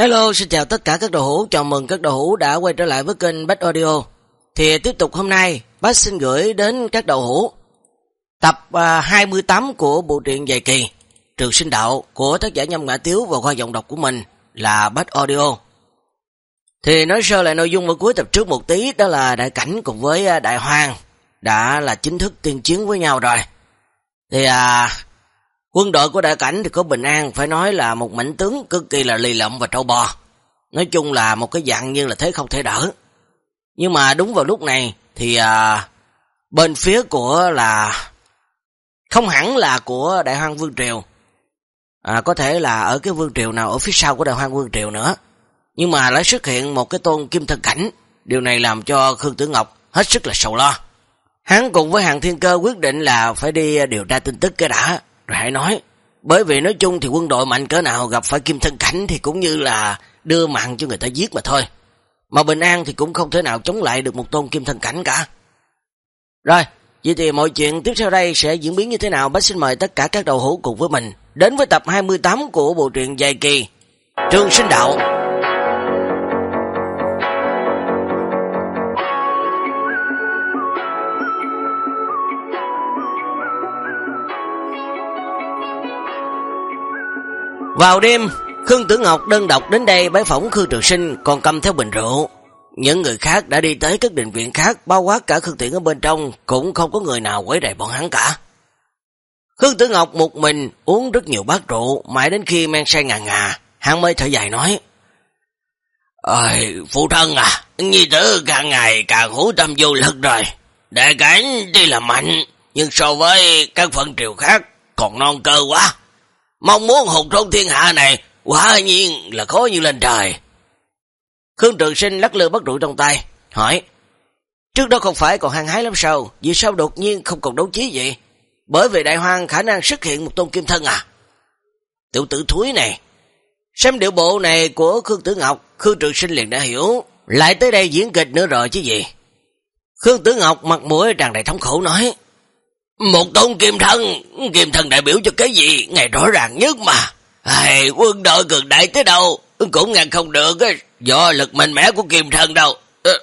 Hello, xin chào tất cả các đầu hữu, chào mừng các đầu hữu đã quay trở lại với kênh Bách Audio. Thì tiếp tục hôm nay, Bách xin gửi đến các đầu hữu tập à, 28 của bộ truyện dài kỳ Trường sinh đạo của tác giả Nhâm Ngã Tiếu và khoa giọng đọc của mình là Bách Audio. Thì nói sơ lại nội dung ở cuối tập trước một tí đó là đại cảnh cùng với à, đại hoàng đã là chính thức tiên chiến với nhau rồi. Thì à, Quân đội của đại cảnh thì có bình an, phải nói là một mảnh tướng cực kỳ là lì lộng và trâu bò. Nói chung là một cái dạng như là thế không thể đỡ. Nhưng mà đúng vào lúc này thì à, bên phía của là không hẳn là của đại hoang vương triều. À, có thể là ở cái vương triều nào ở phía sau của đại hoang vương triều nữa. Nhưng mà lại xuất hiện một cái tôn kim thân cảnh. Điều này làm cho Khương Tử Ngọc hết sức là sầu lo. Hắn cùng với hàng thiên cơ quyết định là phải đi à, điều tra tin tức cái đã rồi hãy nói, bởi vì nói chung thì quân đội mạnh cỡ nào gặp phải kim thân cảnh thì cũng như là đưa mạng cho người ta giết mà thôi. Mà bình an thì cũng không thể nào chống lại được một tôn kim thân cảnh cả. Rồi, vậy thì mọi chuyện tiếp theo đây sẽ diễn biến như thế nào? Bác xin mời tất cả các đầu hữu cùng với mình đến với tập 28 của bộ truyện dài kỳ Trường Sinh Đạo. Vào đêm, Khương Tử Ngọc đơn độc đến đây bái phỏng Khương Trường Sinh còn cầm theo bình rượu. Những người khác đã đi tới các định viện khác, bao quát cả Khương Tiễn ở bên trong, cũng không có người nào quấy rầy bọn hắn cả. Khương Tử Ngọc một mình uống rất nhiều bát rượu, mãi đến khi men say ngà ngà, hắn mới thở dài nói. Ơi, phụ thân à, nhi tử càng ngày càng hữu tâm vô lực rồi. Đại cảnh tuy là mạnh, nhưng so với các phận triều khác còn non cơ quá. Mong muốn hùng trong thiên hạ này, quả nhiên là khó như lên trời. Khương Trường Sinh lắc lư bất rượu trong tay, hỏi, Trước đó không phải còn hăng hái lắm sao, vì sao đột nhiên không còn đấu trí vậy? Bởi vì đại hoang khả năng xuất hiện một tôn kim thân à? Tiểu tử thúi này, xem điệu bộ này của Khương Tử Ngọc, Khương Trường Sinh liền đã hiểu, lại tới đây diễn kịch nữa rồi chứ gì. Khương Tử Ngọc mặt mũi tràn đầy thống khổ nói, một tôn kim thân, kim thân đại biểu cho cái gì, ngày rõ ràng nhất mà. Ai, quân đội cường đại tới đâu, cũng ngăn không được, do lực mạnh mẽ của kim thân đâu. Ờ,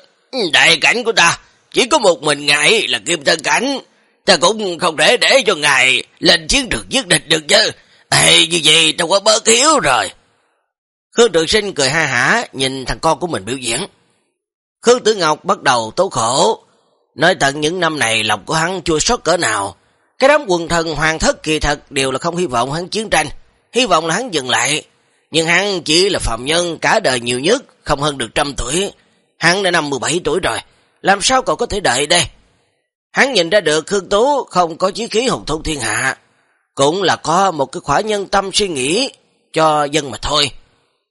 đại cảnh của ta, chỉ có một mình ngài là kim thân cảnh, ta cũng không thể để cho ngài lên chiến trường giết địch được chứ. Ê, như vậy ta quá bớt hiếu rồi. Khương Trường Sinh cười ha hả, nhìn thằng con của mình biểu diễn. Khương Tử Ngọc bắt đầu tố khổ, Nói tận những năm này lòng của hắn chua sót cỡ nào. Cái đám quần thần hoàng thất kỳ thật đều là không hy vọng hắn chiến tranh. Hy vọng là hắn dừng lại. Nhưng hắn chỉ là phạm nhân cả đời nhiều nhất, không hơn được trăm tuổi. Hắn đã năm 17 tuổi rồi. Làm sao còn có thể đợi đây? Hắn nhìn ra được Khương Tú không có chí khí hùng thôn thiên hạ. Cũng là có một cái khỏa nhân tâm suy nghĩ cho dân mà thôi.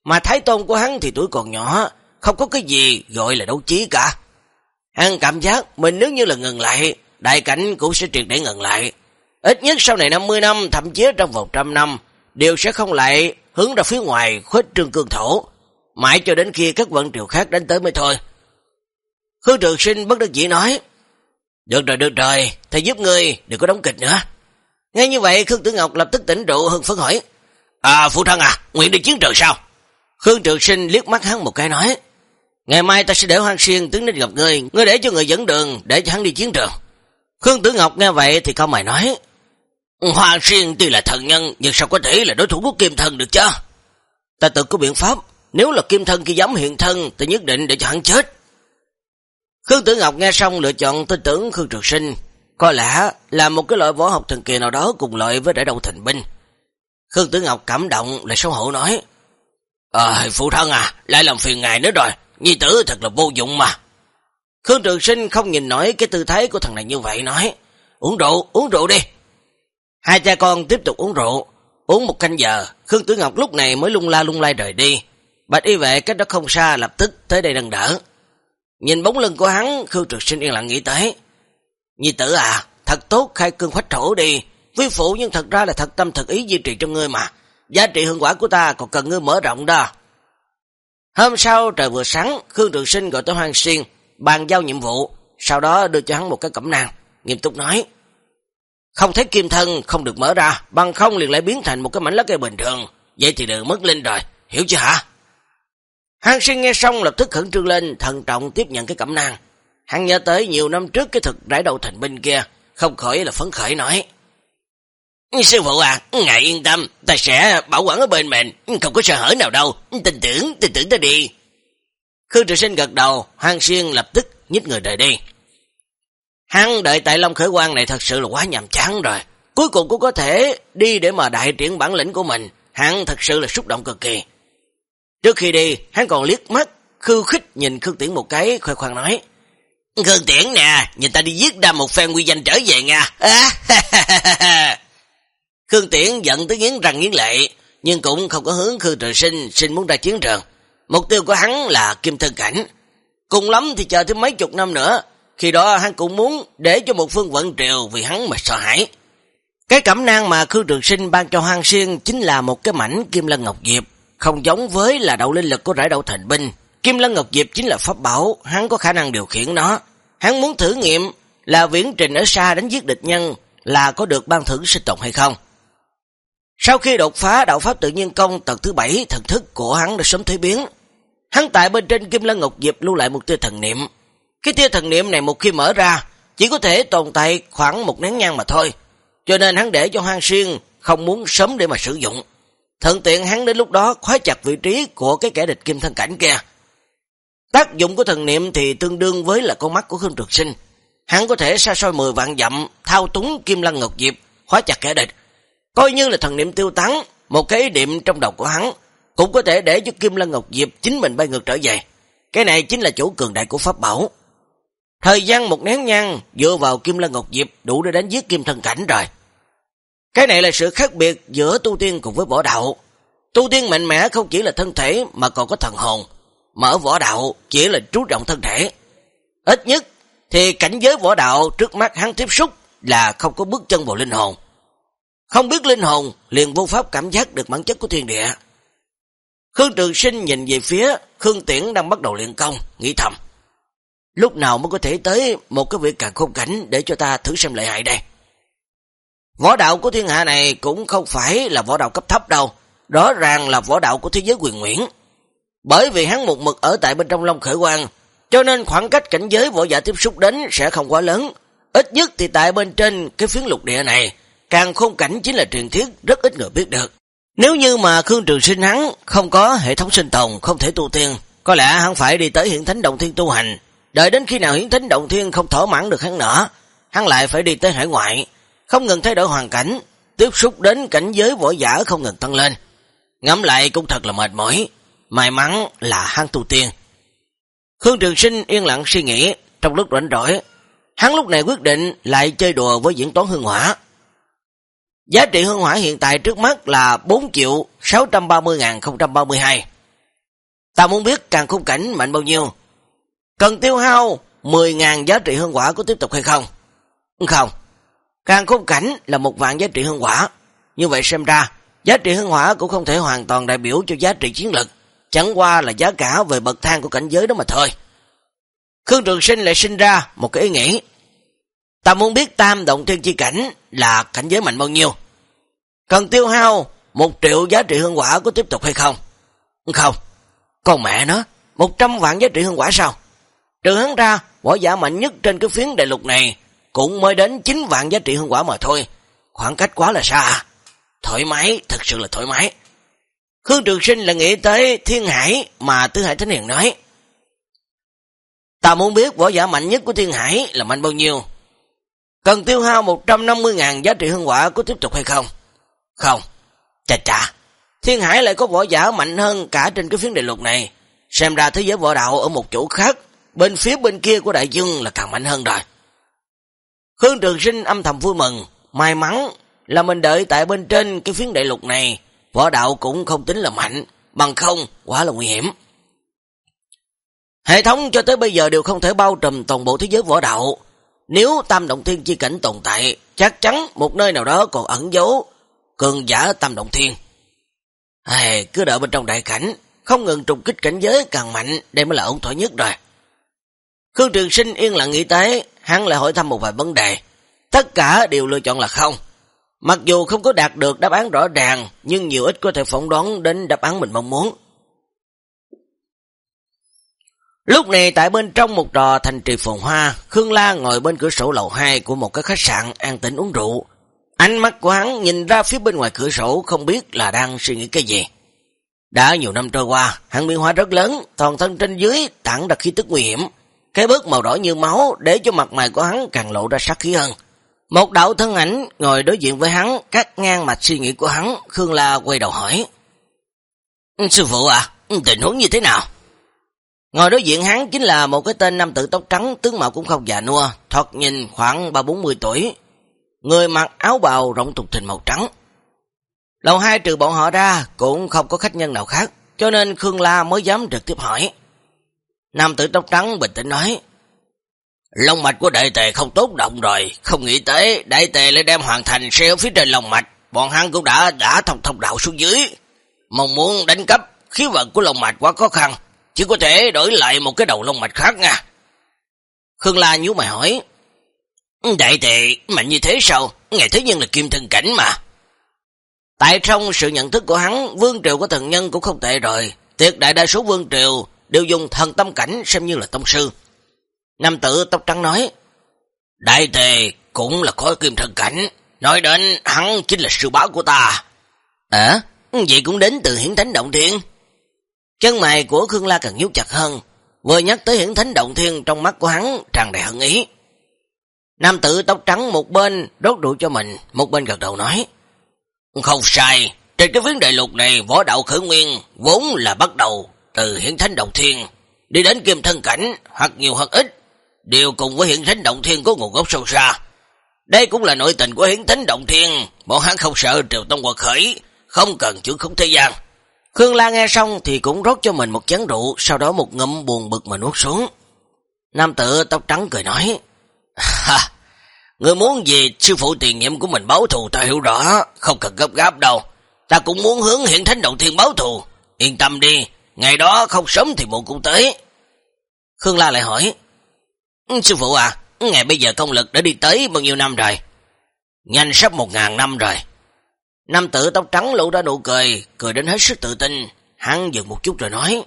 Mà thái tôn của hắn thì tuổi còn nhỏ, không có cái gì gọi là đấu trí cả. Hắn cảm giác mình nếu như là ngừng lại, đại cảnh cũng sẽ triệt để ngừng lại. Ít nhất sau này 50 năm, thậm chí trong vòng trăm năm, đều sẽ không lại hướng ra phía ngoài khuếch trương cương thổ, mãi cho đến khi các vận triều khác đến tới mới thôi. Khương Trường Sinh bất đắc dĩ nói, Được rồi, được rồi, thầy giúp ngươi, đừng có đóng kịch nữa. Ngay như vậy, Khương Tử Ngọc lập tức tỉnh rượu hơn phấn hỏi, À, phụ thân à, nguyện đi chiến trường sao? Khương Trường Sinh liếc mắt hắn một cái nói, Ngày mai ta sẽ để Hoàng Xuyên tướng đến gặp ngươi, ngươi để cho người dẫn đường, để cho hắn đi chiến trường. Khương Tử Ngọc nghe vậy thì không mày nói. Hoàng Xuyên tuy là thần nhân, nhưng sao có thể là đối thủ của Kim Thân được chứ? Ta tự có biện pháp, nếu là Kim Thân khi dám hiện thân, ta nhất định để cho hắn chết. Khương Tử Ngọc nghe xong lựa chọn tin tưởng Khương Trường Sinh, có lẽ là một cái loại võ học thần kỳ nào đó cùng loại với đại đầu thành binh. Khương Tử Ngọc cảm động lại xấu hổ nói, Ờ, phụ thân à, lại làm phiền ngài nữa rồi, Nhi tử thật là vô dụng mà. Khương Trường Sinh không nhìn nổi cái tư thế của thằng này như vậy nói. Uống rượu, uống rượu đi. Hai cha con tiếp tục uống rượu. Uống một canh giờ, Khương Tử Ngọc lúc này mới lung la lung lai rời đi. Bạch y vệ cách đó không xa lập tức tới đây nâng đỡ. Nhìn bóng lưng của hắn, Khương Trường Sinh yên lặng nghĩ tới. Nhi tử à, thật tốt khai cương khoách thổ đi. Quý phụ nhưng thật ra là thật tâm thật ý duy trì cho ngươi mà. Giá trị hương quả của ta còn cần ngươi mở rộng đó. Hôm sau trời vừa sáng, Khương Trường Sinh gọi tới Hoàng Xuyên, bàn giao nhiệm vụ, sau đó đưa cho hắn một cái cẩm nang, nghiêm túc nói. Không thấy kim thân không được mở ra, bằng không liền lại biến thành một cái mảnh lá cây bình thường, vậy thì đừng mất linh rồi, hiểu chưa hả? Hàng sinh nghe xong lập tức khẩn trương lên, thận trọng tiếp nhận cái cẩm nang. Hắn nhớ tới nhiều năm trước cái thực rải đầu thành binh kia, không khỏi là phấn khởi nói. Sư phụ à, ngài yên tâm, ta sẽ bảo quản ở bên mình, không có sợ hở nào đâu, tin tưởng, tin tưởng ta đi. Khương Trường Sinh gật đầu, Hàng Xuyên lập tức nhích người rời đi. Hắn đợi tại Long Khởi quan này thật sự là quá nhàm chán rồi. Cuối cùng cũng có thể đi để mà đại triển bản lĩnh của mình. Hắn thật sự là xúc động cực kỳ. Trước khi đi, hắn còn liếc mắt, khư khích nhìn Khương Tiễn một cái, khoe khoang nói. Khương Tiễn nè, nhìn ta đi giết ra một phen quy danh trở về nha. À, Khương Tiễn giận tới nghiến răng nghiến lệ, nhưng cũng không có hướng Khương Trường Sinh xin muốn ra chiến trường. Mục tiêu của hắn là kim thân cảnh. Cùng lắm thì chờ thêm mấy chục năm nữa, khi đó hắn cũng muốn để cho một phương vận triều vì hắn mà sợ hãi. Cái cẩm nang mà Khương Trường Sinh ban cho Hoàng Xuyên chính là một cái mảnh Kim Lân Ngọc Diệp, không giống với là đậu linh lực của rải đậu thành binh. Kim Lân Ngọc Diệp chính là pháp bảo, hắn có khả năng điều khiển nó. Hắn muốn thử nghiệm là viễn trình ở xa đánh giết địch nhân là có được ban thưởng sinh tồn hay không. Sau khi đột phá đạo pháp tự nhiên công tầng thứ 7, thần thức của hắn đã sớm thay biến. Hắn tại bên trên Kim Lân Ngọc Diệp lưu lại một tia thần niệm. Cái tia thần niệm này một khi mở ra, chỉ có thể tồn tại khoảng một nén nhang mà thôi. Cho nên hắn để cho Hoang Xuyên không muốn sớm để mà sử dụng. Thận tiện hắn đến lúc đó khóa chặt vị trí của cái kẻ địch kim thân cảnh kia. Tác dụng của thần niệm thì tương đương với là con mắt của Khương Trực Sinh. Hắn có thể xa xôi 10 vạn dặm, thao túng Kim Lân Ngọc Diệp, khóa chặt kẻ địch. Coi như là thần niệm tiêu tán, một cái ý niệm trong đầu của hắn, cũng có thể để cho Kim Lân Ngọc Diệp chính mình bay ngược trở về. Cái này chính là chủ cường đại của Pháp Bảo. Thời gian một nén nhang dựa vào Kim Lân Ngọc Diệp đủ để đánh giết Kim Thân Cảnh rồi. Cái này là sự khác biệt giữa tu tiên cùng với võ đạo. Tu tiên mạnh mẽ không chỉ là thân thể mà còn có thần hồn, mở võ đạo chỉ là trú trọng thân thể. Ít nhất thì cảnh giới võ đạo trước mắt hắn tiếp xúc là không có bước chân vào linh hồn. Không biết linh hồn, liền vô pháp cảm giác được bản chất của thiên địa. Khương Trường Sinh nhìn về phía Khương Tiễn đang bắt đầu luyện công, nghĩ thầm. Lúc nào mới có thể tới một cái việc càng khôn cảnh để cho ta thử xem lợi hại đây. Võ đạo của thiên hạ này cũng không phải là võ đạo cấp thấp đâu, rõ ràng là võ đạo của thế giới quyền nguyễn. Bởi vì hắn một mực ở tại bên trong Long Khởi Quang, cho nên khoảng cách cảnh giới võ giả tiếp xúc đến sẽ không quá lớn. Ít nhất thì tại bên trên cái phiến lục địa này, càng khôn cảnh chính là truyền thuyết rất ít người biết được. Nếu như mà Khương Trường Sinh hắn không có hệ thống sinh tồn, không thể tu tiên, có lẽ hắn phải đi tới hiện thánh động thiên tu hành. Đợi đến khi nào hiển thánh động thiên không thỏa mãn được hắn nữa, hắn lại phải đi tới hải ngoại, không ngừng thay đổi hoàn cảnh, tiếp xúc đến cảnh giới võ giả không ngừng tăng lên. Ngắm lại cũng thật là mệt mỏi, may mắn là hắn tu tiên. Khương Trường Sinh yên lặng suy nghĩ, trong lúc rảnh rỗi, hắn lúc này quyết định lại chơi đùa với diễn toán hương hỏa. Giá trị hương hỏa hiện tại trước mắt là 4 triệu 630.032. Ta muốn biết càng khung cảnh mạnh bao nhiêu. Cần tiêu hao 10.000 giá trị hương hỏa có tiếp tục hay không? Không. Càng khung cảnh là một vạn giá trị hương hỏa. Như vậy xem ra, giá trị hương hỏa cũng không thể hoàn toàn đại biểu cho giá trị chiến lực. Chẳng qua là giá cả về bậc thang của cảnh giới đó mà thôi. Khương Trường Sinh lại sinh ra một cái ý nghĩ. Ta muốn biết tam động thiên chi cảnh là cảnh giới mạnh bao nhiêu. Cần tiêu hao một triệu giá trị hương quả có tiếp tục hay không? Không. Con mẹ nó, một trăm vạn giá trị hương quả sao? Trừ hắn ra, võ giả mạnh nhất trên cái phiến đại lục này cũng mới đến 9 vạn giá trị hương quả mà thôi. Khoảng cách quá là xa. Thoải mái, thật sự là thoải mái. Khương Trường Sinh là nghĩ tới Thiên Hải mà Tứ Hải Thánh Hiền nói. Ta muốn biết võ giả mạnh nhất của Thiên Hải là mạnh bao nhiêu. Cần tiêu hao 150.000 giá trị hương quả có tiếp tục hay không? Không. Chà chà. Thiên Hải lại có võ giả mạnh hơn cả trên cái phiến đại lục này. Xem ra thế giới võ đạo ở một chỗ khác, bên phía bên kia của đại dương là càng mạnh hơn rồi. Khương Trường Sinh âm thầm vui mừng, may mắn là mình đợi tại bên trên cái phiến đại lục này, võ đạo cũng không tính là mạnh, bằng không, quá là nguy hiểm. Hệ thống cho tới bây giờ đều không thể bao trùm toàn bộ thế giới võ đạo, nếu tam động thiên chi cảnh tồn tại, chắc chắn một nơi nào đó còn ẩn giấu cường giả tam động thiên. À, cứ đợi bên trong đại cảnh, không ngừng trùng kích cảnh giới càng mạnh, đây mới là ổn thỏa nhất rồi. Khương Trường Sinh yên lặng nghĩ tới, hắn lại hỏi thăm một vài vấn đề. Tất cả đều lựa chọn là không. Mặc dù không có đạt được đáp án rõ ràng, nhưng nhiều ít có thể phỏng đoán đến đáp án mình mong muốn. Lúc này tại bên trong một trò thành trì phồn hoa, Khương La ngồi bên cửa sổ lầu 2 của một cái khách sạn an tĩnh uống rượu. Ánh mắt của hắn nhìn ra phía bên ngoài cửa sổ không biết là đang suy nghĩ cái gì. Đã nhiều năm trôi qua, hắn biến hóa rất lớn, toàn thân trên dưới tản ra khí tức nguy hiểm. Cái bước màu đỏ như máu để cho mặt mày của hắn càng lộ ra sắc khí hơn. Một đạo thân ảnh ngồi đối diện với hắn, cắt ngang mạch suy nghĩ của hắn, Khương La quay đầu hỏi. Sư phụ à, tình huống như thế nào? Ngồi đối diện hắn chính là một cái tên nam tử tóc trắng, tướng mạo cũng không già nua, thoạt nhìn khoảng 3-40 tuổi. Người mặc áo bào rộng tục thình màu trắng. Lầu hai trừ bọn họ ra cũng không có khách nhân nào khác, cho nên Khương La mới dám trực tiếp hỏi. Nam tử tóc trắng bình tĩnh nói, Lông mạch của đại tề không tốt động rồi, không nghĩ tới đại tề lại đem hoàn thành xe phía trên lông mạch, bọn hắn cũng đã đã thông thông đạo xuống dưới. Mong muốn đánh cấp, khí vận của lông mạch quá khó khăn, chỉ có thể đổi lại một cái đầu lông mạch khác nha. Khương La nhú mày hỏi, Đại tề mạnh như thế sao? Ngày thế nhân là kim thân cảnh mà. Tại trong sự nhận thức của hắn, vương triều của thần nhân cũng không tệ rồi. Tuyệt đại đa số vương triều đều dùng thần tâm cảnh xem như là tông sư. Nam tử tóc trắng nói, Đại tề cũng là khối kim thần cảnh, nói đến hắn chính là sư báo của ta. À, vậy cũng đến từ hiển thánh động thiên. Chân mày của Khương La càng nhút chặt hơn, vừa nhắc tới hiển thánh động thiên trong mắt của hắn tràn đầy hận ý. Nam tử tóc trắng một bên đốt rượu cho mình, một bên gật đầu nói, Không sai, trên cái vấn đại lục này võ đạo khởi nguyên vốn là bắt đầu từ hiển thánh động thiên, đi đến kim thân cảnh hoặc nhiều hoặc ít đều cùng với Hiển thánh động thiên có nguồn gốc sâu xa. Đây cũng là nội tình của hiển thánh động thiên, bọn hắn không sợ triều tông quật khởi, không cần chữ khống thế gian. Khương La nghe xong thì cũng rót cho mình một chén rượu, sau đó một ngậm buồn bực mà nuốt xuống. Nam tử tóc trắng cười nói, Ha, người muốn gì sư phụ tiền nhiệm của mình báo thù ta hiểu rõ, không cần gấp gáp đâu. Ta cũng muốn hướng hiện thánh đầu thiên báo thù, yên tâm đi, ngày đó không sớm thì muộn cũng tới. Khương La lại hỏi, ừ, sư phụ à, ngày bây giờ công lực đã đi tới bao nhiêu năm rồi? Nhanh sắp một ngàn năm rồi. Nam tử tóc trắng lộ ra nụ cười, cười đến hết sức tự tin. Hắn dừng một chút rồi nói.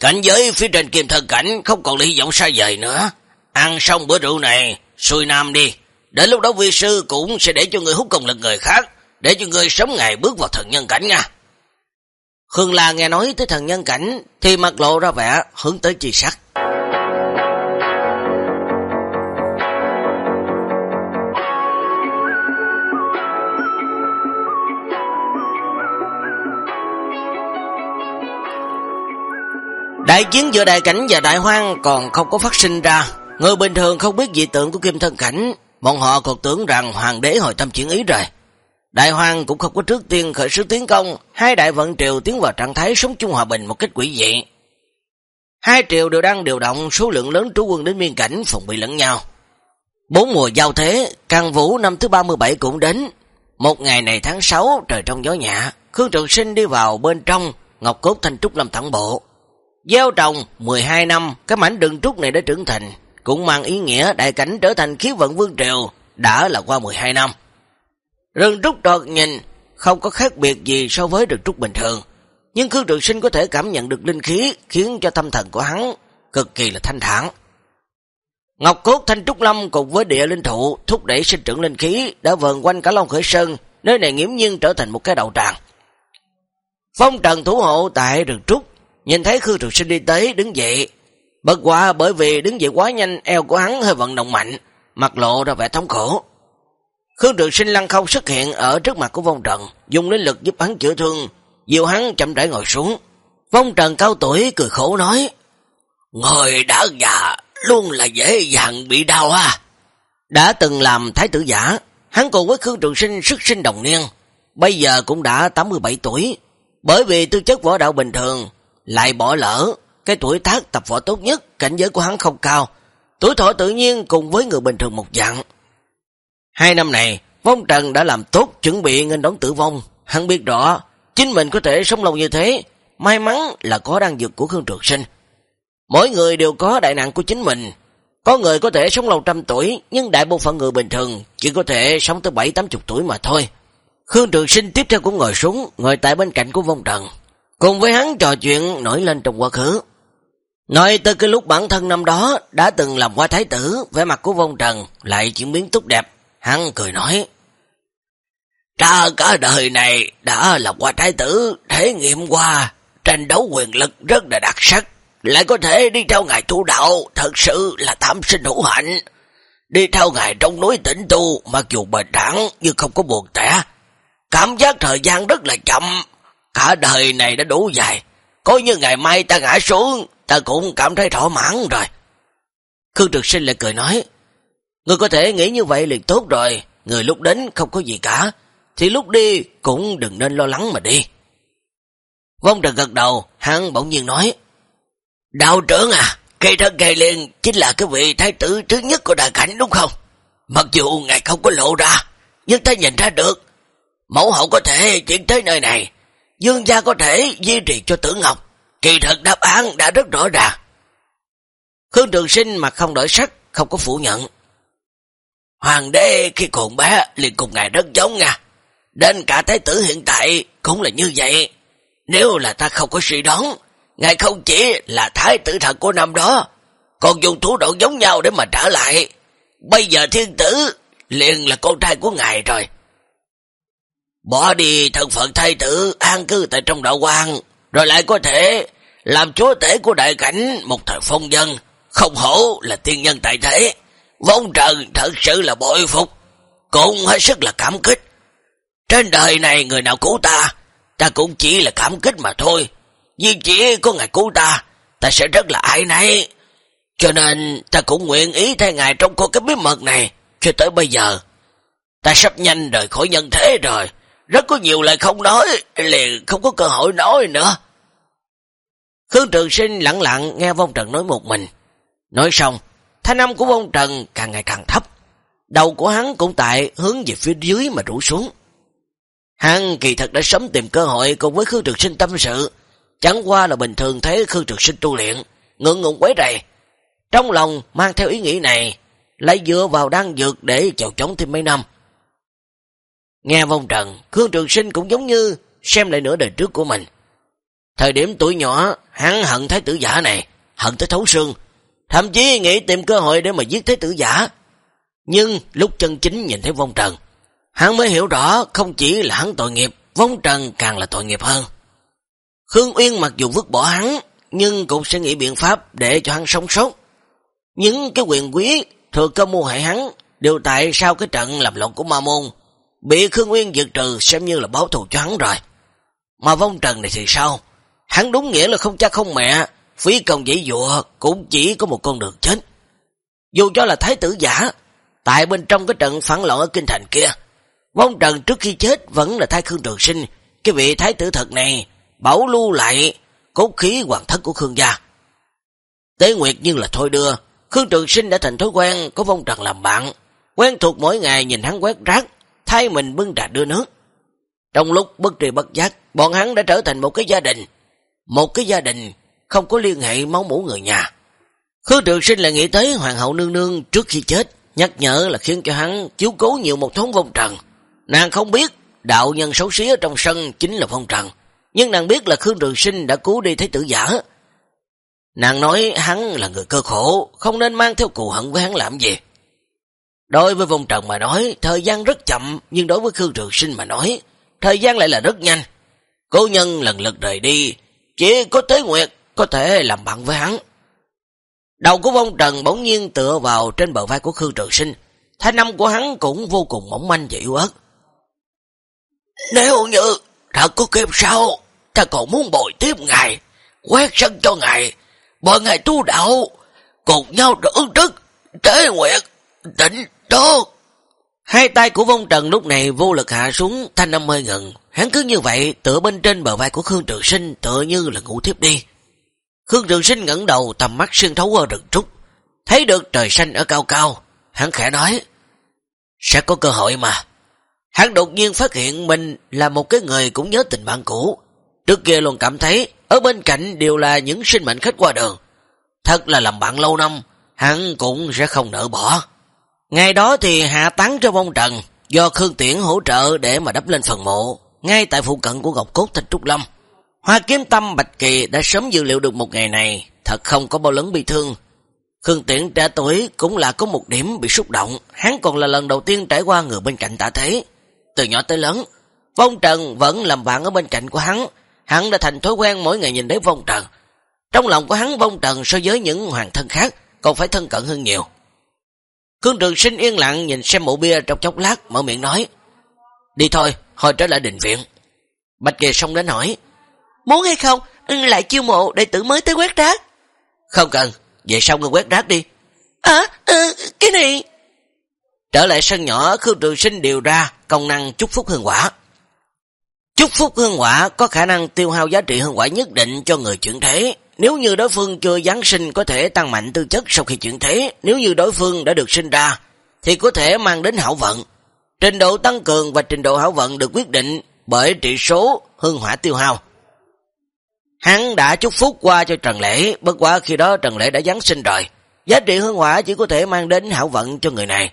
Cảnh giới phía trên kim thần cảnh không còn lý vọng xa vời nữa. Ăn xong bữa rượu này, xuôi nam đi. Đến lúc đó vi sư cũng sẽ để cho người hút công lực người khác, để cho người sống ngày bước vào thần nhân cảnh nha. Khương La nghe nói tới thần nhân cảnh, thì mặt lộ ra vẻ hướng tới chi sắc. Đại chiến giữa đại cảnh và đại hoang còn không có phát sinh ra. Người bình thường không biết dị tượng của kim thân cảnh. Bọn họ còn tưởng rằng hoàng đế hồi tâm chuyển ý rồi. Đại hoang cũng không có trước tiên khởi sứ tiến công. Hai đại vận triều tiến vào trạng thái sống chung hòa bình một cách quỷ dị. Hai triều đều đang điều động số lượng lớn trú quân đến miên cảnh phòng bị lẫn nhau. Bốn mùa giao thế, càng vũ năm thứ 37 cũng đến. Một ngày này tháng 6, trời trong gió nhạ, Khương Trường Sinh đi vào bên trong, Ngọc Cốt Thanh Trúc làm thẳng bộ. Gieo trồng 12 năm, cái mảnh rừng trúc này đã trưởng thành, cũng mang ý nghĩa đại cảnh trở thành khí vận vương triều, đã là qua 12 năm. Rừng trúc đột nhìn, không có khác biệt gì so với rừng trúc bình thường, nhưng Khương Trường Sinh có thể cảm nhận được linh khí, khiến cho tâm thần của hắn cực kỳ là thanh thản. Ngọc cốt thanh trúc lâm cùng với địa linh thụ thúc đẩy sinh trưởng linh khí đã vờn quanh cả Long Khởi Sơn, nơi này nghiễm nhiên trở thành một cái đầu tràng. Phong trần thủ hộ tại rừng trúc Nhìn thấy Khương Trường Sinh đi tới, đứng dậy. Bất quả bởi vì đứng dậy quá nhanh, eo của hắn hơi vận động mạnh, mặt lộ ra vẻ thống khổ. Khương Trường Sinh lăng không xuất hiện ở trước mặt của Vong Trần, dùng linh lực giúp hắn chữa thương, dìu hắn chậm rãi ngồi xuống. Vong Trần cao tuổi cười khổ nói, Người đã già, luôn là dễ dàng bị đau ha. Đã từng làm thái tử giả, hắn cùng với Khương Trường Sinh sức sinh đồng niên, bây giờ cũng đã 87 tuổi. Bởi vì tư chất võ đạo bình thường, lại bỏ lỡ, cái tuổi tác tập võ tốt nhất, cảnh giới của hắn không cao, tuổi thọ tự nhiên cùng với người bình thường một dạng. Hai năm này, Vong Trần đã làm tốt chuẩn bị nghênh đón tử vong, hắn biết rõ, chính mình có thể sống lâu như thế, may mắn là có đăng dược của Khương Trường Sinh. Mỗi người đều có đại nạn của chính mình, có người có thể sống lâu trăm tuổi, nhưng đại bộ phận người bình thường chỉ có thể sống tới bảy tám chục tuổi mà thôi. Khương Trường Sinh tiếp theo cũng ngồi xuống, ngồi tại bên cạnh của Vong Trần. Cùng với hắn trò chuyện nổi lên trong quá khứ. Nói tới cái lúc bản thân năm đó đã từng làm qua thái tử, vẻ mặt của vong trần lại chuyển biến tốt đẹp. Hắn cười nói, Ta cả đời này đã làm qua thái tử, thể nghiệm qua, tranh đấu quyền lực rất là đặc sắc, lại có thể đi theo ngài thủ đạo, thật sự là tam sinh hữu hạnh. Đi theo ngài trong núi tỉnh tu, mặc dù bền đẳng nhưng không có buồn tẻ. Cảm giác thời gian rất là chậm, cả đời này đã đủ dài. Coi như ngày mai ta ngã xuống, ta cũng cảm thấy thỏa mãn rồi. Khương Trực Sinh lại cười nói, Người có thể nghĩ như vậy liền tốt rồi, người lúc đến không có gì cả, thì lúc đi cũng đừng nên lo lắng mà đi. Vong Trần gật đầu, hắn bỗng nhiên nói, Đạo trưởng à, cây thân cây liên chính là cái vị thái tử thứ nhất của đại cảnh đúng không? Mặc dù ngài không có lộ ra, nhưng ta nhìn ra được. Mẫu hậu có thể chuyển tới nơi này, dương gia có thể duy trì cho tử ngọc. Kỳ thật đáp án đã rất rõ ràng. Khương Trường Sinh mà không đổi sắc, không có phủ nhận. Hoàng đế khi còn bé liền cùng ngài rất giống nha. Đến cả thái tử hiện tại cũng là như vậy. Nếu là ta không có suy đoán, ngài không chỉ là thái tử thật của năm đó, còn dùng thủ đoạn giống nhau để mà trả lại. Bây giờ thiên tử liền là con trai của ngài rồi. Bỏ đi thân phận thái tử an cư tại trong đạo quan, rồi lại có thể làm chúa tể của đại cảnh một thời phong dân, không hổ là tiên nhân tại thế. Vong trần thật sự là bội phục, cũng hết sức là cảm kích. Trên đời này người nào cứu ta, ta cũng chỉ là cảm kích mà thôi. Vì chỉ có ngài cứu ta, ta sẽ rất là ai nấy. Cho nên ta cũng nguyện ý thay ngài trong cô cái bí mật này, cho tới bây giờ. Ta sắp nhanh rời khỏi nhân thế rồi, rất có nhiều lời không nói, liền không có cơ hội nói nữa. Khương Trường Sinh lặng lặng nghe Vong Trần nói một mình. Nói xong, thanh âm của Vong Trần càng ngày càng thấp. Đầu của hắn cũng tại hướng về phía dưới mà rủ xuống. Hắn kỳ thật đã sớm tìm cơ hội cùng với Khương Trường Sinh tâm sự. Chẳng qua là bình thường thấy Khương Trường Sinh tu luyện, ngượng ngụng quấy rầy. Trong lòng mang theo ý nghĩ này, lấy dựa vào đăng dược để chào chống thêm mấy năm. Nghe vong trần, Khương Trường Sinh cũng giống như xem lại nửa đời trước của mình. Thời điểm tuổi nhỏ, hắn hận thái tử giả này, hận tới thấu xương, thậm chí nghĩ tìm cơ hội để mà giết thái tử giả. Nhưng lúc chân chính nhìn thấy vong trần, hắn mới hiểu rõ không chỉ là hắn tội nghiệp, vong trần càng là tội nghiệp hơn. Khương Uyên mặc dù vứt bỏ hắn, nhưng cũng sẽ nghĩ biện pháp để cho hắn sống sót. Những cái quyền quý thừa cơ mua hại hắn đều tại sau cái trận làm lộn của ma môn, bị Khương Nguyên giật trừ xem như là báo thù cho hắn rồi. Mà vong trần này thì sao? Hắn đúng nghĩa là không cha không mẹ, phí công dãy dụa cũng chỉ có một con đường chết. Dù cho là thái tử giả, tại bên trong cái trận phản loạn ở kinh thành kia, vong trần trước khi chết vẫn là thái Khương Trường Sinh, cái vị thái tử thật này bảo lưu lại cốt khí hoàng thất của Khương gia. Tế Nguyệt nhưng là thôi đưa, Khương Trường Sinh đã thành thói quen có vong trần làm bạn, quen thuộc mỗi ngày nhìn hắn quét rác, thay mình bưng trà đưa nước. Trong lúc bất trì bất giác, bọn hắn đã trở thành một cái gia đình, một cái gia đình không có liên hệ máu mũ người nhà. Khương Trường Sinh lại nghĩ tới Hoàng hậu nương nương trước khi chết, nhắc nhở là khiến cho hắn chiếu cố nhiều một thống vong trần. Nàng không biết đạo nhân xấu xí ở trong sân chính là vong trần, nhưng nàng biết là Khương Trường Sinh đã cứu đi thấy tử giả. Nàng nói hắn là người cơ khổ, không nên mang theo cù hận với hắn làm gì. Đối với vong trần mà nói, thời gian rất chậm, nhưng đối với Khương Trường Sinh mà nói, thời gian lại là rất nhanh. Cố nhân lần lượt rời đi, chỉ có Tế Nguyệt có thể làm bạn với hắn. Đầu của vong trần bỗng nhiên tựa vào trên bờ vai của Khương Trường Sinh, thanh âm của hắn cũng vô cùng mỏng manh và yếu ớt. Nếu như thật có kiếp sau, ta còn muốn bồi tiếp ngài, quét sân cho ngài, bởi ngài tu đạo, cùng nhau đỡ đức, tế nguyệt, tỉnh tốt. Hai tay của vong trần lúc này vô lực hạ xuống, thanh âm hơi ngừng. Hắn cứ như vậy, tựa bên trên bờ vai của Khương Trường Sinh, tựa như là ngủ thiếp đi. Khương Trường Sinh ngẩng đầu tầm mắt xuyên thấu qua rừng trúc, thấy được trời xanh ở cao cao. Hắn khẽ nói, sẽ có cơ hội mà. Hắn đột nhiên phát hiện mình là một cái người cũng nhớ tình bạn cũ. Trước kia luôn cảm thấy, ở bên cạnh đều là những sinh mệnh khách qua đường. Thật là làm bạn lâu năm, hắn cũng sẽ không nỡ bỏ. Ngày đó thì hạ tán cho vong trần, do Khương Tiễn hỗ trợ để mà đắp lên phần mộ, ngay tại phụ cận của Ngọc Cốt Thanh Trúc Lâm. Hoa kiếm tâm Bạch Kỳ đã sớm dự liệu được một ngày này, thật không có bao lớn bị thương. Khương Tiễn trẻ tuổi cũng là có một điểm bị xúc động, hắn còn là lần đầu tiên trải qua người bên cạnh tạ thế. Từ nhỏ tới lớn, Vong Trần vẫn làm bạn ở bên cạnh của hắn, hắn đã thành thói quen mỗi ngày nhìn thấy Vong Trần. Trong lòng của hắn Vong Trần so với những hoàng thân khác còn phải thân cận hơn nhiều. Khương Trường Sinh yên lặng nhìn xem mộ bia trong chốc lát, mở miệng nói. Đi thôi, hồi trở lại đình viện. Bạch Kỳ xong đến hỏi. Muốn hay không, lại chiêu mộ đệ tử mới tới quét rác. Không cần, vậy xong ngươi quét rác đi. À, à, cái này... Trở lại sân nhỏ, Khương Trường Sinh điều ra công năng chúc phúc hương quả. Chúc phúc hương quả có khả năng tiêu hao giá trị hương quả nhất định cho người chuyển thế. Nếu như đối phương chưa Giáng sinh có thể tăng mạnh tư chất sau khi chuyển thế, nếu như đối phương đã được sinh ra, thì có thể mang đến hảo vận. Trình độ tăng cường và trình độ hảo vận được quyết định bởi trị số hương hỏa tiêu hao. Hắn đã chúc phúc qua cho Trần Lễ, bất quá khi đó Trần Lễ đã Giáng sinh rồi. Giá trị hương hỏa chỉ có thể mang đến hảo vận cho người này.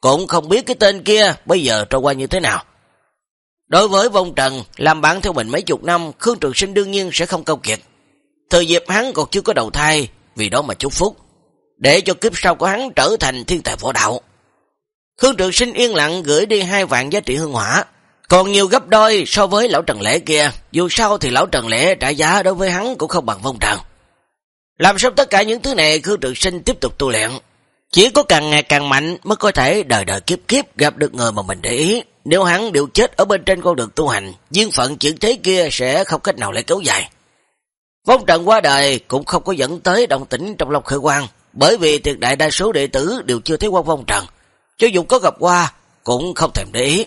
Cũng không biết cái tên kia bây giờ trôi qua như thế nào. Đối với vong trần, làm bạn theo mình mấy chục năm, Khương Trường Sinh đương nhiên sẽ không câu kiệt. Thời dịp hắn còn chưa có đầu thai, vì đó mà chúc phúc, để cho kiếp sau của hắn trở thành thiên tài võ đạo. Khương Trường Sinh yên lặng gửi đi hai vạn giá trị hương hỏa, còn nhiều gấp đôi so với lão Trần Lễ kia, dù sao thì lão Trần Lễ trả giá đối với hắn cũng không bằng vong trần. Làm xong tất cả những thứ này, Khương Trường Sinh tiếp tục tu luyện. Chỉ có càng ngày càng mạnh mới có thể đời đời kiếp kiếp gặp được người mà mình để ý. Nếu hắn đều chết ở bên trên con đường tu hành, duyên phận chuyển thế kia sẽ không cách nào lại kéo dài. Vong trần qua đời cũng không có dẫn tới động tĩnh trong lòng khởi quan, bởi vì tuyệt đại đa số đệ tử đều chưa thấy qua vong trần. Cho dù có gặp qua, cũng không thèm để ý.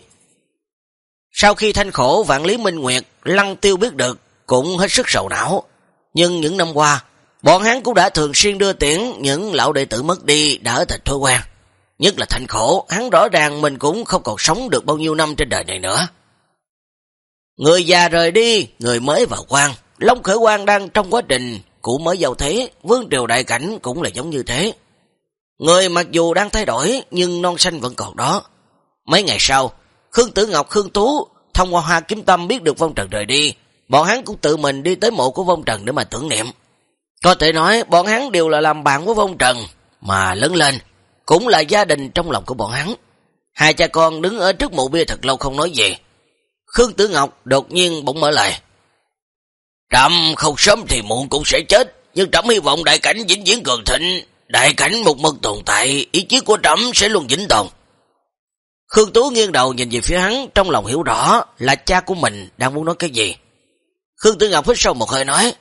Sau khi thanh khổ vạn lý minh nguyệt, lăng tiêu biết được, cũng hết sức sầu não. Nhưng những năm qua, bọn hắn cũng đã thường xuyên đưa tiễn những lão đệ tử mất đi đã thành thói quen. Nhất là thanh khổ, hắn rõ ràng mình cũng không còn sống được bao nhiêu năm trên đời này nữa. Người già rời đi, người mới vào quan. Long Khởi Quang đang trong quá trình cũ mới giàu thế, vương triều đại cảnh cũng là giống như thế. Người mặc dù đang thay đổi, nhưng non xanh vẫn còn đó. Mấy ngày sau, Khương Tử Ngọc Khương Tú thông qua hoa kiếm tâm biết được vong trần rời đi, bọn hắn cũng tự mình đi tới mộ của vong trần để mà tưởng niệm. Có thể nói bọn hắn đều là làm bạn của vong trần, mà lớn lên, cũng là gia đình trong lòng của bọn hắn. Hai cha con đứng ở trước mộ bia thật lâu không nói gì. Khương Tử Ngọc đột nhiên bỗng mở lời. Trầm không sớm thì muộn cũng sẽ chết, nhưng Trầm hy vọng đại cảnh vĩnh viễn cường thịnh, đại cảnh một mực tồn tại, ý chí của Trầm sẽ luôn vĩnh tồn. Khương Tú nghiêng đầu nhìn về phía hắn, trong lòng hiểu rõ là cha của mình đang muốn nói cái gì. Khương Tử Ngọc hít sâu một hơi nói,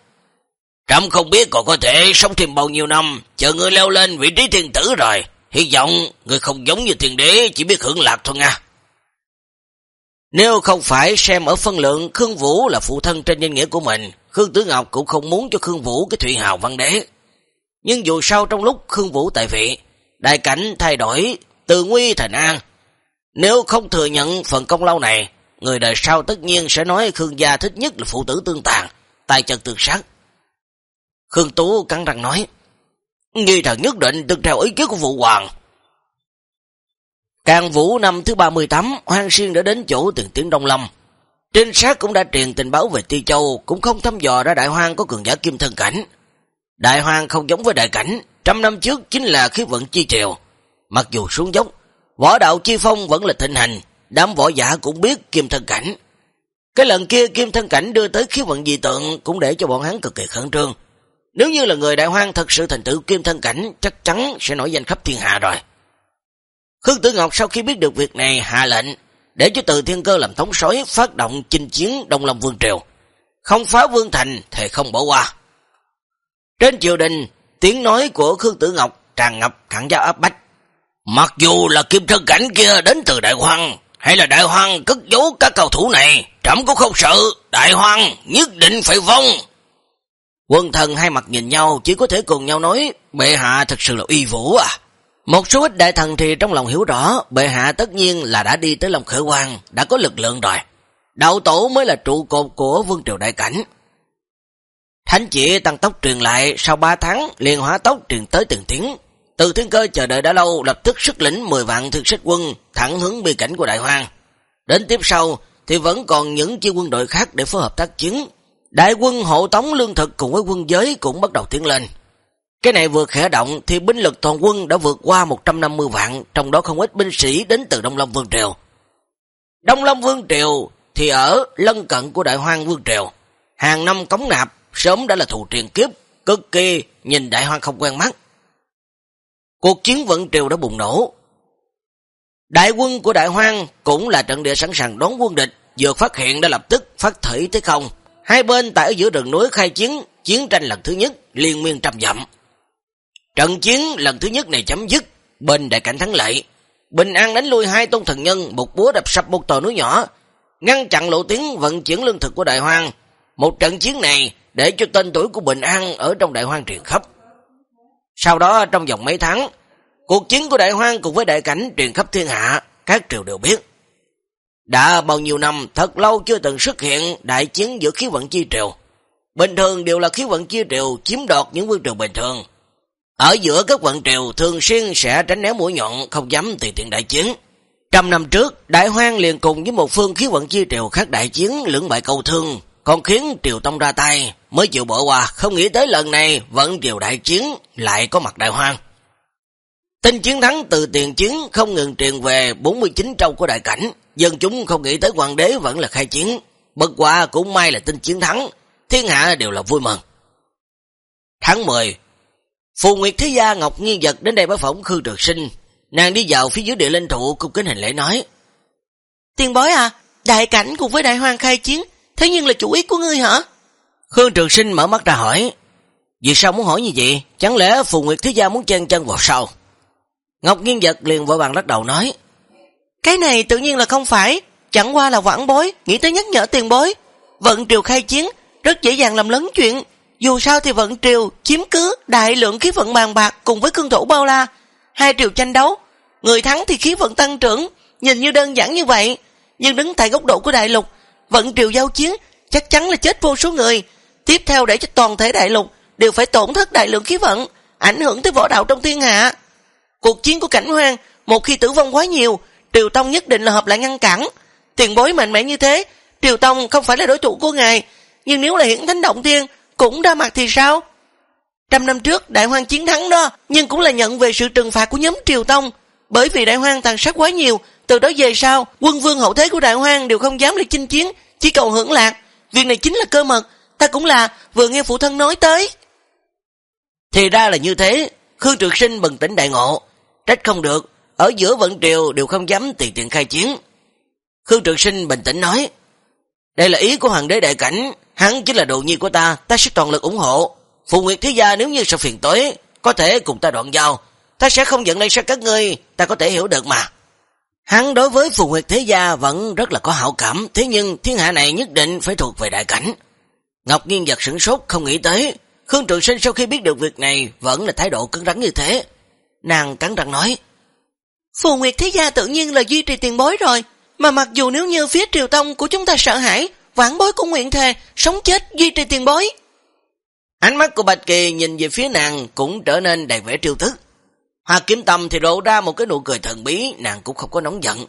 Trầm không biết còn có thể sống thêm bao nhiêu năm, chờ ngươi leo lên vị trí thiên tử rồi. Hy vọng người không giống như thiên đế, chỉ biết hưởng lạc thôi nha. Nếu không phải xem ở phân lượng Khương Vũ là phụ thân trên danh nghĩa của mình, Khương Tử Ngọc cũng không muốn cho Khương Vũ cái thủy hào văn đế. Nhưng dù sao trong lúc Khương Vũ tại vị, đại cảnh thay đổi từ nguy thành an. Nếu không thừa nhận phần công lao này, người đời sau tất nhiên sẽ nói Khương gia thích nhất là phụ tử tương tàn, tài chân tương sát. Khương Tú cắn răng nói, Nghi thần nhất định tương theo ý kiến của Vũ Hoàng. Càng vũ năm thứ 38, Hoang Xuyên đã đến chỗ từng tiếng Đông Lâm. Trinh sát cũng đã truyền tình báo về Ti Châu, cũng không thăm dò ra Đại Hoang có cường giả kim thân cảnh. Đại Hoang không giống với đại cảnh, trăm năm trước chính là khí vận chi triều. Mặc dù xuống dốc, võ đạo chi phong vẫn là thịnh hành, đám võ giả cũng biết kim thân cảnh. Cái lần kia kim thân cảnh đưa tới khí vận dị tượng cũng để cho bọn hắn cực kỳ khẩn trương. Nếu như là người đại hoang thật sự thành tựu kim thân cảnh, chắc chắn sẽ nổi danh khắp thiên hạ rồi. Khương Tử Ngọc sau khi biết được việc này hạ lệnh, để cho từ thiên cơ làm thống sói phát động chinh chiến Đông Lâm Vương Triều. Không phá Vương Thành thì không bỏ qua. Trên triều đình, tiếng nói của Khương Tử Ngọc tràn ngập khẳng giao áp bách. Mặc dù là kim thân cảnh kia đến từ Đại Hoàng, hay là Đại Hoàng cất giấu các cầu thủ này, trẫm cũng không sợ, Đại Hoàng nhất định phải vong. Quân thần hai mặt nhìn nhau, chỉ có thể cùng nhau nói, bệ hạ thật sự là uy vũ à. Một số ít đại thần thì trong lòng hiểu rõ, bệ hạ tất nhiên là đã đi tới lòng khởi quan, đã có lực lượng rồi. Đạo tổ mới là trụ cột của vương triều đại cảnh. Thánh chỉ tăng tốc truyền lại, sau 3 tháng liền hóa tốc truyền tới từng tiếng. Từ thiên cơ chờ đợi đã lâu, lập tức sức lĩnh 10 vạn thực sách quân, thẳng hướng bi cảnh của đại hoang. Đến tiếp sau, thì vẫn còn những chi quân đội khác để phối hợp tác chiến, Đại quân hộ tống lương thực cùng với quân giới cũng bắt đầu tiến lên. Cái này vừa khẽ động thì binh lực toàn quân đã vượt qua 150 vạn, trong đó không ít binh sĩ đến từ Đông Lâm Vương Triều. Đông Lâm Vương Triều thì ở lân cận của Đại Hoang Vương Triều. Hàng năm cống nạp, sớm đã là thù truyền kiếp, cực kỳ nhìn Đại Hoang không quen mắt. Cuộc chiến vận triều đã bùng nổ. Đại quân của Đại Hoang cũng là trận địa sẵn sàng đón quân địch, vừa phát hiện đã lập tức phát thủy tới không. Hai bên tại ở giữa rừng núi khai chiến, chiến tranh lần thứ nhất, liên miên trăm dặm. Trận chiến lần thứ nhất này chấm dứt, bên đại cảnh thắng lợi. Bình An đánh lui hai tôn thần nhân, một búa đập sập một tòa núi nhỏ, ngăn chặn lộ tiến vận chuyển lương thực của Đại Hoang. Một trận chiến này để cho tên tuổi của Bình An ở trong Đại Hoang truyền khắp. Sau đó trong vòng mấy tháng, cuộc chiến của Đại Hoang cùng với đại cảnh truyền khắp thiên hạ, các triều đều biết. Đã bao nhiêu năm, thật lâu chưa từng xuất hiện đại chiến giữa khí vận chi triều. Bình thường đều là khí vận chi triều chiếm đoạt những vương triều bình thường. Ở giữa các quận triều thường xuyên sẽ tránh né mũi nhọn, không dám tùy tiện đại chiến. Trăm năm trước, Đại Hoang liền cùng với một phương khí quận chi triều khác đại chiến lưỡng bại cầu thương, còn khiến triều tông ra tay, mới chịu bỏ qua, không nghĩ tới lần này vẫn triều đại chiến lại có mặt Đại Hoang. Tin chiến thắng từ tiền chiến không ngừng truyền về 49 trâu của đại cảnh, dân chúng không nghĩ tới hoàng đế vẫn là khai chiến, bất quả cũng may là tin chiến thắng, thiên hạ đều là vui mừng. Tháng 10 Phù Nguyệt Thế Gia Ngọc Nghiên Vật đến đây bái phỏng Khương Trực Sinh, nàng đi vào phía dưới địa linh thụ cung kính hình lễ nói. Tiên bối à, đại cảnh cùng với đại hoàng khai chiến, thế nhưng là chủ ý của ngươi hả? Khương Trường Sinh mở mắt ra hỏi. Vì sao muốn hỏi như vậy? Chẳng lẽ Phù Nguyệt Thế Gia muốn chen chân vào sau? Ngọc Nghiên Vật liền vội vàng lắc đầu nói. Cái này tự nhiên là không phải, chẳng qua là quảng bối, nghĩ tới nhắc nhở tiền bối. Vận triều khai chiến, rất dễ dàng làm lớn chuyện. Dù sao thì vận triều chiếm cứ đại lượng khí vận bàn bạc cùng với cương thủ bao la. Hai triều tranh đấu, người thắng thì khí vận tăng trưởng, nhìn như đơn giản như vậy. Nhưng đứng tại góc độ của đại lục, vận triều giao chiến chắc chắn là chết vô số người. Tiếp theo để cho toàn thể đại lục đều phải tổn thất đại lượng khí vận, ảnh hưởng tới võ đạo trong thiên hạ. Cuộc chiến của cảnh hoang, một khi tử vong quá nhiều, Triều Tông nhất định là hợp lại ngăn cản. Tiền bối mạnh mẽ như thế, Triều Tông không phải là đối thủ của ngài, nhưng nếu là hiển thánh động thiên, cũng ra mặt thì sao? Trăm năm trước, đại hoang chiến thắng đó, nhưng cũng là nhận về sự trừng phạt của nhóm Triều Tông. Bởi vì đại hoang tàn sát quá nhiều, từ đó về sau, quân vương hậu thế của đại hoang đều không dám lại chinh chiến, chỉ cầu hưởng lạc. Việc này chính là cơ mật, ta cũng là vừa nghe phụ thân nói tới. Thì ra là như thế, Khương Trực Sinh bừng tỉnh đại ngộ, trách không được, ở giữa vận triều đều không dám tiền tiện khai chiến. Khương Trực Sinh bình tĩnh nói, đây là ý của hoàng đế đại cảnh, hắn chính là đồ nhi của ta, ta sẽ toàn lực ủng hộ. Phụ Nguyệt Thế Gia nếu như sợ phiền tối, có thể cùng ta đoạn giao, ta sẽ không giận lên sát các ngươi, ta có thể hiểu được mà. Hắn đối với Phù Nguyệt Thế Gia vẫn rất là có hảo cảm, thế nhưng thiên hạ này nhất định phải thuộc về đại cảnh. Ngọc Nghiên giật sửng sốt không nghĩ tới, Khương Trường Sinh sau khi biết được việc này vẫn là thái độ cứng rắn như thế. Nàng cắn răng nói, Phù Nguyệt Thế Gia tự nhiên là duy trì tiền bối rồi, mà mặc dù nếu như phía triều tông của chúng ta sợ hãi, vãn bối cũng nguyện thề, sống chết duy trì tiền bối. Ánh mắt của Bạch Kỳ nhìn về phía nàng cũng trở nên đầy vẻ triêu thức. Hoa kiếm tâm thì lộ ra một cái nụ cười thần bí, nàng cũng không có nóng giận.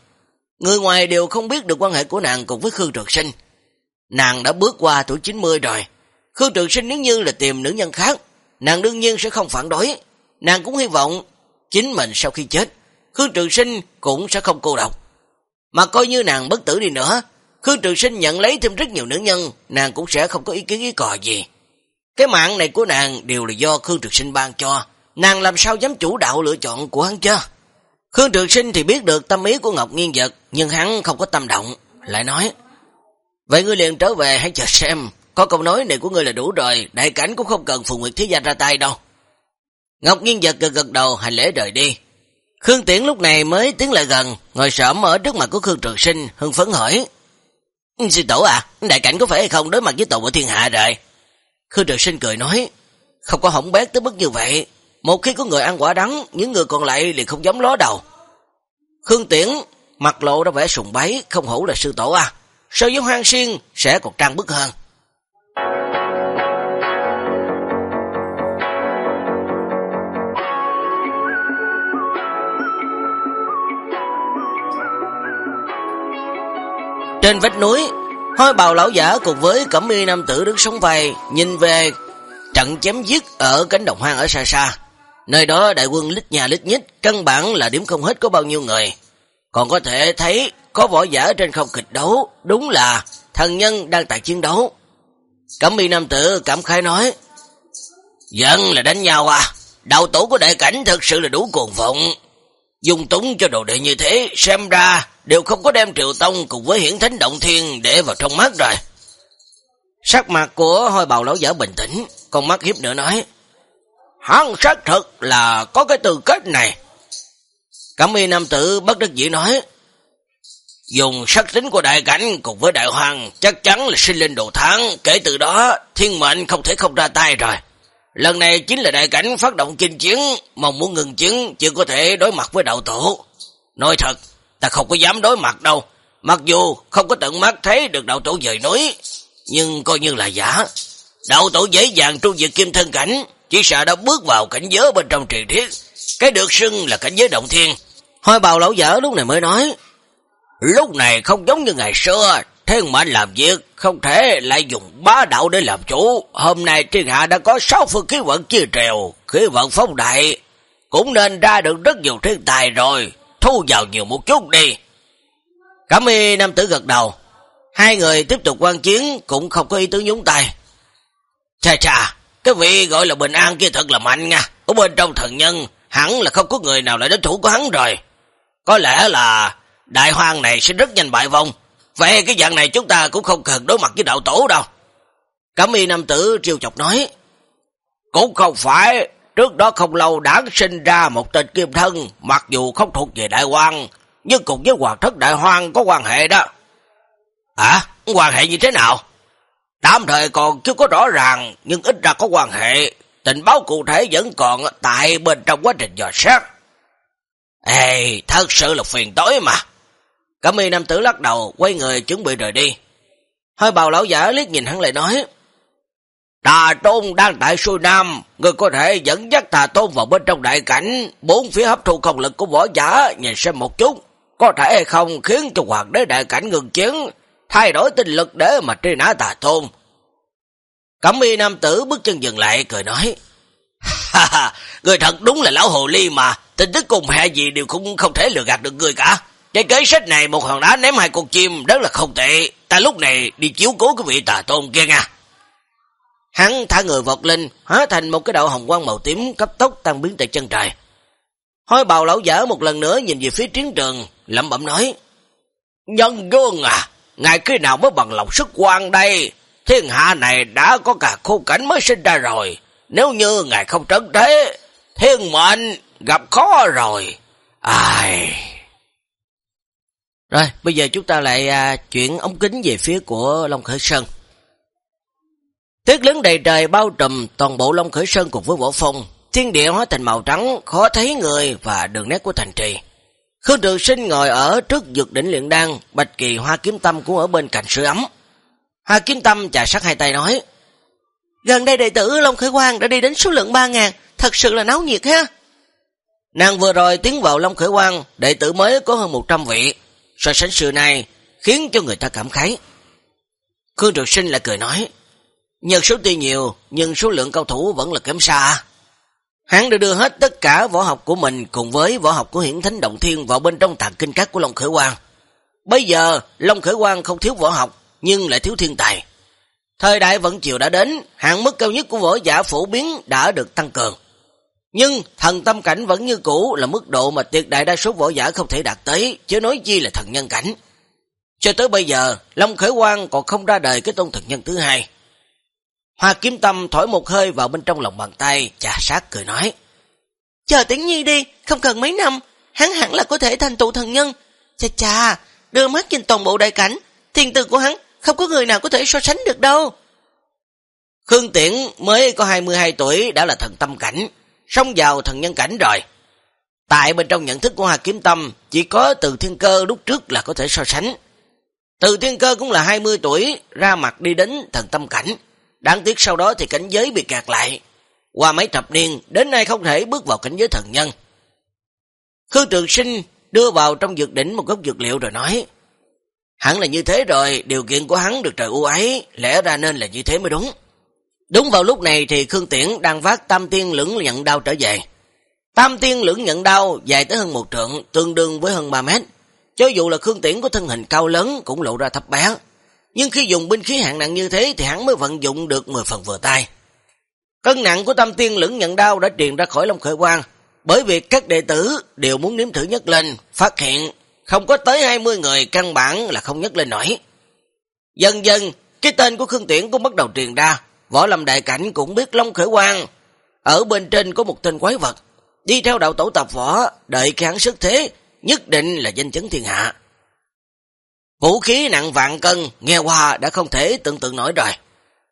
Người ngoài đều không biết được quan hệ của nàng cùng với Khương Trực Sinh. Nàng đã bước qua tuổi 90 rồi. Khương Trực Sinh nếu như là tìm nữ nhân khác, nàng đương nhiên sẽ không phản đối. Nàng cũng hy vọng chính mình sau khi chết, Khương Trực Sinh cũng sẽ không cô độc. Mà coi như nàng bất tử đi nữa, Khương Trường Sinh nhận lấy thêm rất nhiều nữ nhân, nàng cũng sẽ không có ý kiến ý cò gì. Cái mạng này của nàng đều là do Khương Trường Sinh ban cho, nàng làm sao dám chủ đạo lựa chọn của hắn chứ? Khương Trường Sinh thì biết được tâm ý của Ngọc Nghiên Vật, nhưng hắn không có tâm động, lại nói, Vậy ngươi liền trở về hãy chờ xem, có câu nói này của ngươi là đủ rồi, đại cảnh cũng không cần Phù Nguyệt Thế Gia ra tay đâu. Ngọc Nghiên Vật gật gật đầu hành lễ rời đi. Khương Tiễn lúc này mới tiến lại gần, ngồi sởm ở trước mặt của Khương Trường Sinh, hưng phấn hỏi. Sư tổ à, đại cảnh có phải hay không đối mặt với tội của thiên hạ rồi? Khương Trường Sinh cười nói, không có hỏng bét tới mức như vậy. Một khi có người ăn quả đắng, những người còn lại liền không dám ló đầu. Khương Tiễn mặt lộ ra vẻ sùng bái, không hổ là sư tổ à. So với hoang xiên sẽ còn trang bức hơn. Trên vách núi, hôi bào lão giả cùng với cẩm y nam tử đứng sống vầy, nhìn về trận chém giết ở cánh đồng hoang ở xa xa. Nơi đó đại quân lít nhà lít nhít, căn bản là điểm không hết có bao nhiêu người. Còn có thể thấy có võ giả trên không kịch đấu, đúng là thần nhân đang tại chiến đấu. Cẩm y nam tử cảm khái nói, Dân là đánh nhau à, đạo tổ của đại cảnh thật sự là đủ cuồng vọng dung túng cho đồ đệ như thế, xem ra đều không có đem triệu tông cùng với hiển thánh động thiên để vào trong mắt rồi. Sắc mặt của hôi bào lão giả bình tĩnh, con mắt hiếp nữa nói, Hắn xác thực là có cái tư kết này. Cẩm y nam tử bất đắc dĩ nói, Dùng sắc tính của đại cảnh cùng với đại hoàng chắc chắn là sinh linh đồ tháng, kể từ đó thiên mệnh không thể không ra tay rồi. Lần này chính là đại cảnh phát động chinh chiến, mong muốn ngừng chiến chưa có thể đối mặt với đạo tổ. Nói thật, ta không có dám đối mặt đâu, mặc dù không có tận mắt thấy được đạo tổ dời núi, nhưng coi như là giả. Đạo tổ dễ dàng tru diệt kim thân cảnh, chỉ sợ đã bước vào cảnh giới bên trong truyền thiết, cái được xưng là cảnh giới động thiên. Hoi bào lão dở lúc này mới nói, lúc này không giống như ngày xưa, thiên mệnh làm việc, không thể lại dùng bá đạo để làm chủ. Hôm nay thiên hạ đã có sáu phương khí vận chia trèo, khí vận phong đại, cũng nên ra được rất nhiều thiên tài rồi, thu vào nhiều một chút đi. Cảm ơn nam tử gật đầu, hai người tiếp tục quan chiến cũng không có ý tứ nhúng tay. Chà chà, cái vị gọi là bình an kia thật là mạnh nha, ở bên trong thần nhân, hẳn là không có người nào lại đối thủ của hắn rồi. Có lẽ là đại hoang này sẽ rất nhanh bại vong, Vậy cái dạng này chúng ta cũng không cần đối mặt với đạo tổ đâu. Cẩm y nam tử triều chọc nói. Cũng không phải, trước đó không lâu đã sinh ra một tên kim thân, mặc dù không thuộc về đại quan nhưng cùng với hoàng thất đại hoang có quan hệ đó. À, quan hệ như thế nào? Tạm thời còn chưa có rõ ràng, nhưng ít ra có quan hệ. Tình báo cụ thể vẫn còn tại bên trong quá trình dò xét. Ê, thật sự là phiền tối mà. Cẩm Y nam tử lắc đầu, quay người chuẩn bị rời đi. Hơi bào lão giả liếc nhìn hắn lại nói, Tà Tôn đang tại xuôi Nam, người có thể dẫn dắt Tà Tôn vào bên trong đại cảnh, bốn phía hấp thụ công lực của võ giả, nhìn xem một chút, có thể hay không khiến cho hoàng đế đại cảnh ngừng chiến, thay đổi tinh lực để mà truy nã Tà Tôn. Cẩm Y nam tử bước chân dừng lại, cười nói, Ha ha, người thật đúng là lão hồ ly mà, tin tức cùng hệ gì đều cũng không thể lừa gạt được người cả. Cái kế sách này một hòn đá ném hai con chim rất là không tệ. Ta lúc này đi chiếu cố cái vị tà tôn kia nha. Hắn thả người vọt lên, hóa thành một cái đạo hồng quang màu tím cấp tốc tăng biến tại chân trời. Hôi bào lão giả một lần nữa nhìn về phía chiến trường, lẩm bẩm nói. Nhân gương à, ngài khi nào mới bằng lòng sức quan đây? Thiên hạ này đã có cả khô cảnh mới sinh ra rồi. Nếu như ngài không trấn thế, thiên mệnh gặp khó rồi. Ai... Rồi, bây giờ chúng ta lại à, chuyển ống kính về phía của Long Khởi Sơn. Tuyết lớn đầy trời bao trùm toàn bộ Long Khởi Sơn cùng với võ phong, thiên địa hóa thành màu trắng, khó thấy người và đường nét của thành trì. Khương Trường Sinh ngồi ở trước dược đỉnh luyện đan, Bạch Kỳ Hoa Kiếm Tâm cũng ở bên cạnh sưởi ấm. Hoa Kiếm Tâm chà sắt hai tay nói, Gần đây đệ tử Long Khởi Quang đã đi đến số lượng 3.000, thật sự là náo nhiệt ha. Nàng vừa rồi tiến vào Long Khởi Quang, đệ tử mới có hơn 100 vị, so sánh xưa nay khiến cho người ta cảm khái. Khương Trường Sinh lại cười nói, nhân số tuy nhiều, nhưng số lượng cao thủ vẫn là kém xa. Hắn đã đưa hết tất cả võ học của mình cùng với võ học của hiển thánh động thiên vào bên trong tàng kinh các của Long Khởi Quang. Bây giờ, Long Khởi Quang không thiếu võ học, nhưng lại thiếu thiên tài. Thời đại vận chiều đã đến, hạn mức cao nhất của võ giả phổ biến đã được tăng cường. Nhưng thần tâm cảnh vẫn như cũ là mức độ mà tuyệt đại đa số võ giả không thể đạt tới, chứ nói chi là thần nhân cảnh. Cho tới bây giờ, Long Khởi Quang còn không ra đời cái tôn thần nhân thứ hai. Hoa kiếm tâm thổi một hơi vào bên trong lòng bàn tay, chà sát cười nói. Chờ tiếng nhi đi, không cần mấy năm, hắn hẳn là có thể thành tụ thần nhân. Chà chà, đưa mắt nhìn toàn bộ đại cảnh, thiên tư của hắn không có người nào có thể so sánh được đâu. Khương Tiễn mới có 22 tuổi đã là thần tâm cảnh, xông vào thần nhân cảnh rồi. Tại bên trong nhận thức của Hà Kiếm Tâm, chỉ có từ thiên cơ lúc trước là có thể so sánh. Từ thiên cơ cũng là 20 tuổi, ra mặt đi đến thần tâm cảnh. Đáng tiếc sau đó thì cảnh giới bị kẹt lại. Qua mấy thập niên, đến nay không thể bước vào cảnh giới thần nhân. Khương Trường Sinh đưa vào trong dược đỉnh một gốc dược liệu rồi nói, Hẳn là như thế rồi, điều kiện của hắn được trời ưu ái, lẽ ra nên là như thế mới đúng. Đúng vào lúc này thì Khương Tiễn đang vác tam tiên lưỡng nhận đao trở về. Tam tiên lưỡng nhận đao dài tới hơn một trượng, tương đương với hơn 3 mét. Cho dù là Khương Tiễn có thân hình cao lớn cũng lộ ra thấp bé. Nhưng khi dùng binh khí hạng nặng như thế thì hắn mới vận dụng được 10 phần vừa tay. Cân nặng của tam tiên lưỡng nhận đao đã truyền ra khỏi Long Khởi Quang, bởi vì các đệ tử đều muốn nếm thử nhất lên, phát hiện không có tới 20 người căn bản là không nhất lên nổi. Dần dần, cái tên của Khương Tiễn cũng bắt đầu truyền ra, võ lâm đại cảnh cũng biết Long Khởi Quang. Ở bên trên có một tên quái vật, đi theo đạo tổ tập võ, đợi kháng sức thế, nhất định là danh chấn thiên hạ. Vũ khí nặng vạn cân, nghe qua đã không thể tưởng tượng nổi rồi.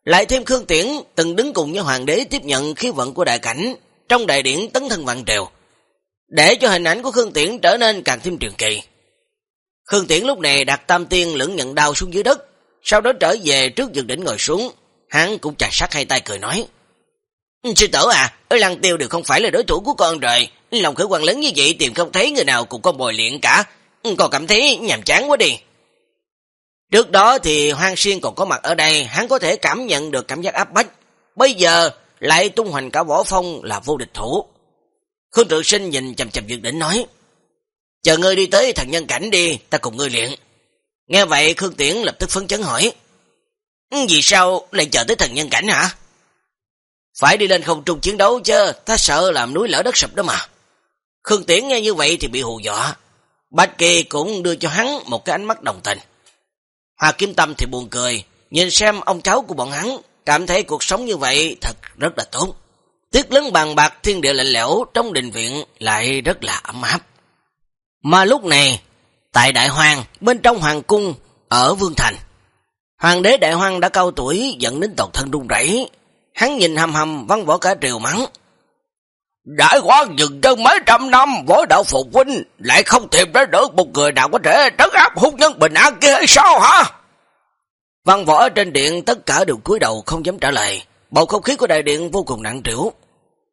Lại thêm Khương Tiễn từng đứng cùng với hoàng đế tiếp nhận khí vận của đại cảnh trong đại điển tấn thân vạn triều, để cho hình ảnh của Khương Tiễn trở nên càng thêm trường kỳ. Khương Tiễn lúc này đặt tam tiên lưỡng nhận đau xuống dưới đất, sau đó trở về trước dược đỉnh ngồi xuống, hắn cũng chặt sát hai tay cười nói. Sư tử à, ở lăng tiêu đều không phải là đối thủ của con rồi, lòng khởi quan lớn như vậy tìm không thấy người nào cũng có bồi luyện cả, còn cảm thấy nhàm chán quá đi. Trước đó thì Hoang Xuyên còn có mặt ở đây, hắn có thể cảm nhận được cảm giác áp bách. Bây giờ lại tung hoành cả võ phong là vô địch thủ. Khương Tự Sinh nhìn chầm chầm dược đỉnh nói, chờ ngươi đi tới thần nhân cảnh đi, ta cùng ngươi luyện. Nghe vậy Khương Tiễn lập tức phấn chấn hỏi, Ừ, vì sao lại chờ tới thần nhân cảnh hả? Phải đi lên không trung chiến đấu chứ, ta sợ làm núi lở đất sụp đó mà. Khương Tiễn nghe như vậy thì bị hù dọa. Bạch Kỳ cũng đưa cho hắn một cái ánh mắt đồng tình. Hoa Kim Tâm thì buồn cười, nhìn xem ông cháu của bọn hắn, cảm thấy cuộc sống như vậy thật rất là tốt. Tuyết lớn bằng bạc thiên địa lạnh lẽo trong đình viện lại rất là ấm áp. Mà lúc này, tại Đại Hoàng, bên trong Hoàng Cung, ở Vương Thành, Hoàng đế Đại hoang đã cao tuổi dẫn đến toàn thân run rẩy Hắn nhìn hầm hầm văn võ cả triều mắng. Đại Hoàng dừng chân mấy trăm năm, võ đạo phục huynh, lại không tìm ra được một người nào có thể trấn áp hút nhân bình an kia hay sao hả? Văn võ trên điện tất cả đều cúi đầu không dám trả lời. Bầu không khí của đại điện vô cùng nặng trĩu.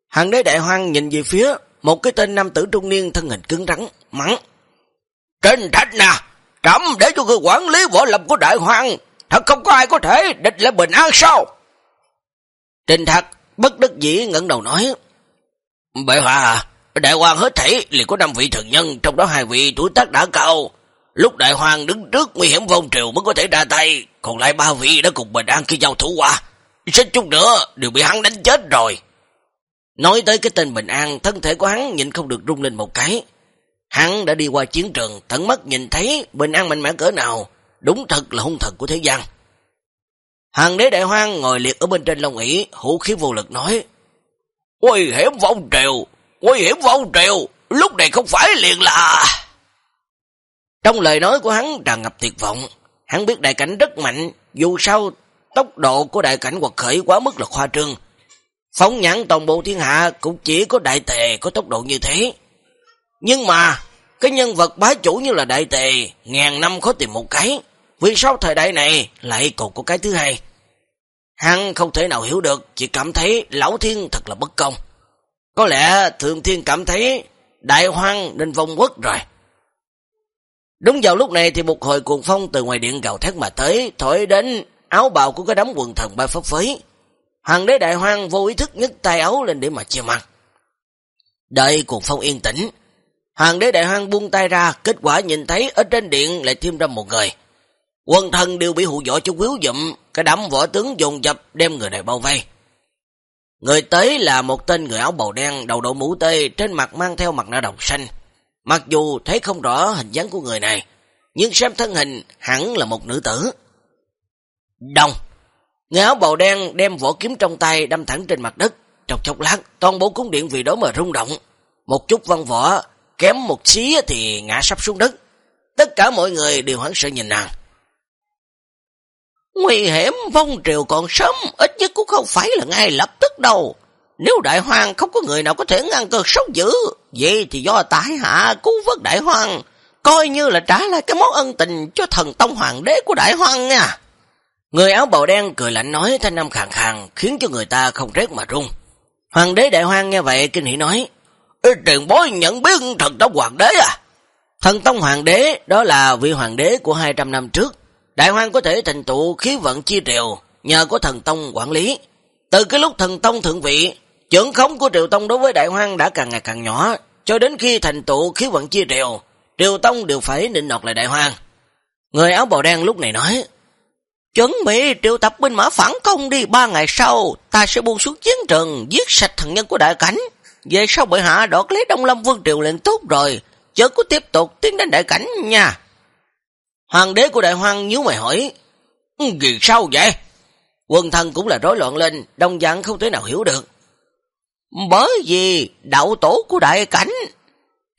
Hàng đế đại hoang nhìn về phía một cái tên nam tử trung niên thân hình cứng rắn, mắng. Trên thạch nè, trẫm để cho người quản lý võ lâm của đại hoang, thật không có ai có thể địch lại bình an sao? Trình thật bất đắc dĩ ngẩng đầu nói. Bệ hạ à, đại hoàng hết thảy liền có năm vị thần nhân, trong đó hai vị tuổi tác đã cao. Lúc đại hoàng đứng trước nguy hiểm vong triều mới có thể ra tay, còn lại ba vị đã cùng bình an khi giao thủ qua. Xích chút nữa đều bị hắn đánh chết rồi. Nói tới cái tên Bình An, thân thể của hắn nhìn không được rung lên một cái. Hắn đã đi qua chiến trường, tận mắt nhìn thấy Bình An mạnh mẽ cỡ nào, đúng thật là hung thần của thế gian. Hàng đế đại hoang ngồi liệt ở bên trên lông ỉ, hữu khí vô lực nói, Nguy hiểm vong triều, nguy hiểm vong triều, lúc này không phải liền là... Trong lời nói của hắn tràn ngập tuyệt vọng, hắn biết đại cảnh rất mạnh, dù sao tốc độ của đại cảnh quật khởi quá mức là khoa trương. Phóng nhãn toàn bộ thiên hạ cũng chỉ có đại tề có tốc độ như thế. Nhưng mà, cái nhân vật bá chủ như là đại tề, ngàn năm khó tìm một cái. Vì sao thời đại này lại còn có cái thứ hai? Hắn không thể nào hiểu được, chỉ cảm thấy lão thiên thật là bất công. Có lẽ thượng thiên cảm thấy đại hoang nên vong quốc rồi. Đúng vào lúc này thì một hồi cuồng phong từ ngoài điện gào thét mà tới, thổi đến áo bào của cái đám quần thần bay phấp phới. Hoàng đế đại hoang vô ý thức nhấc tay áo lên để mà che mặt. Đợi cuồng phong yên tĩnh, hoàng đế đại hoang buông tay ra, kết quả nhìn thấy ở trên điện lại thêm ra một người. Quân thân đều bị hù dọa cho quýu dụm, cái đám võ tướng dồn dập đem người này bao vây. Người tới là một tên người áo bầu đen, đầu đội mũ tê, trên mặt mang theo mặt nạ đồng xanh. Mặc dù thấy không rõ hình dáng của người này, nhưng xem thân hình hẳn là một nữ tử. Đồng Người áo bầu đen đem vỏ kiếm trong tay đâm thẳng trên mặt đất. Trong chốc lát, toàn bộ cung điện vì đó mà rung động. Một chút văn võ, kém một xí thì ngã sắp xuống đất. Tất cả mọi người đều hoảng sợ nhìn nàng. Nguy hiểm vong triều còn sớm, ít nhất cũng không phải là ngay lập tức đâu. Nếu đại hoàng không có người nào có thể ngăn cơn sóng dữ, vậy thì do tái hạ cứu vớt đại hoàng, coi như là trả lại cái món ân tình cho thần tông hoàng đế của đại hoàng nha. Người áo bào đen cười lạnh nói thanh âm khàn khàn, khiến cho người ta không rét mà run. Hoàng đế đại hoàng nghe vậy kinh hỉ nói, truyền bối nhận biết thần tông hoàng đế à? Thần tông hoàng đế đó là vị hoàng đế của 200 năm trước. Đại hoang có thể thành tụ khí vận chi triều nhờ có thần tông quản lý. Từ cái lúc thần tông thượng vị, trưởng khống của Triều Tông đối với Đại Hoang đã càng ngày càng nhỏ, cho đến khi thành tụ khí vận chia triều, Triều Tông đều phải định nọt lại Đại Hoang. Người áo bào đen lúc này nói, Chuẩn bị triệu tập binh mã phản công đi, ba ngày sau, ta sẽ buông xuống chiến trường, giết sạch thần nhân của đại cảnh. Về sau bệ hạ đọt lấy Đông Lâm Vương Triều lên tốt rồi, chớ có tiếp tục tiến đến đại cảnh nha. Hoàng đế của đại hoang nhíu mày hỏi, ừ, Gì sao vậy? Quân thân cũng là rối loạn lên, đông dạng không thể nào hiểu được. Bởi vì đạo tổ của đại cảnh.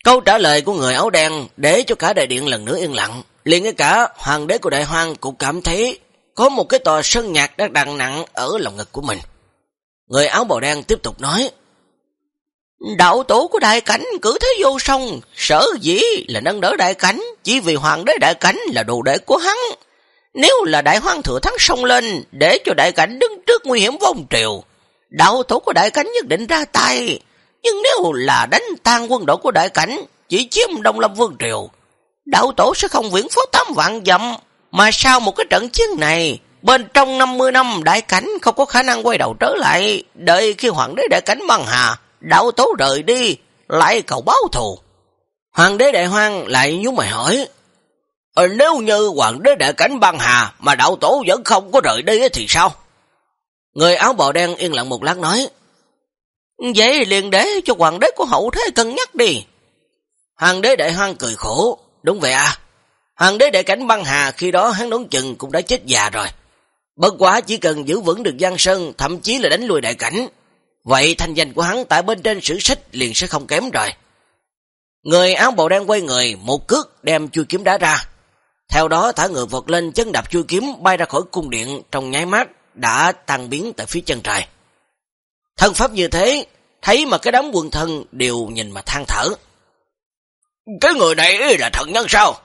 Câu trả lời của người áo đen để cho cả đại điện lần nữa yên lặng. liền ngay cả hoàng đế của đại hoang cũng cảm thấy có một cái tòa sân nhạc đang đằng nặng ở lòng ngực của mình. Người áo bào đen tiếp tục nói, Đạo tổ của đại cảnh cử thế vô song, sở dĩ là nâng đỡ đại cảnh, chỉ vì hoàng đế đại cảnh là đồ đệ của hắn. Nếu là đại hoang thừa thắng sông lên, để cho đại cảnh đứng trước nguy hiểm vong triều, đạo tổ của đại cảnh nhất định ra tay. Nhưng nếu là đánh tan quân đội của đại cảnh, chỉ chiếm Đông Lâm Vương Triều, đạo tổ sẽ không viễn phố tám vạn dặm, mà sau một cái trận chiến này, bên trong 50 năm đại cảnh không có khả năng quay đầu trở lại, đợi khi hoàng đế đại cảnh băng hà, đạo tố rời đi, lại cầu báo thù. Hoàng đế đại hoang lại nhú mày hỏi, ờ, nếu như hoàng đế đại cảnh băng hà mà đạo tổ vẫn không có rời đi thì sao? Người áo bào đen yên lặng một lát nói, Vậy liền để cho hoàng đế của hậu thế cân nhắc đi. Hoàng đế đại hoang cười khổ, đúng vậy à, Hoàng đế đại cảnh băng hà khi đó hắn đón chừng cũng đã chết già rồi. Bất quá chỉ cần giữ vững được Giang Sơn, thậm chí là đánh lùi đại cảnh. Vậy thanh danh của hắn tại bên trên sử sách liền sẽ không kém rồi. Người áo bào đen quay người, một cước đem chui kiếm đá ra. Theo đó thả người vọt lên chân đạp chui kiếm bay ra khỏi cung điện trong nháy mắt đã tăng biến tại phía chân trời. Thân pháp như thế, thấy mà cái đám quân thân đều nhìn mà than thở. Cái người này là thần nhân sao?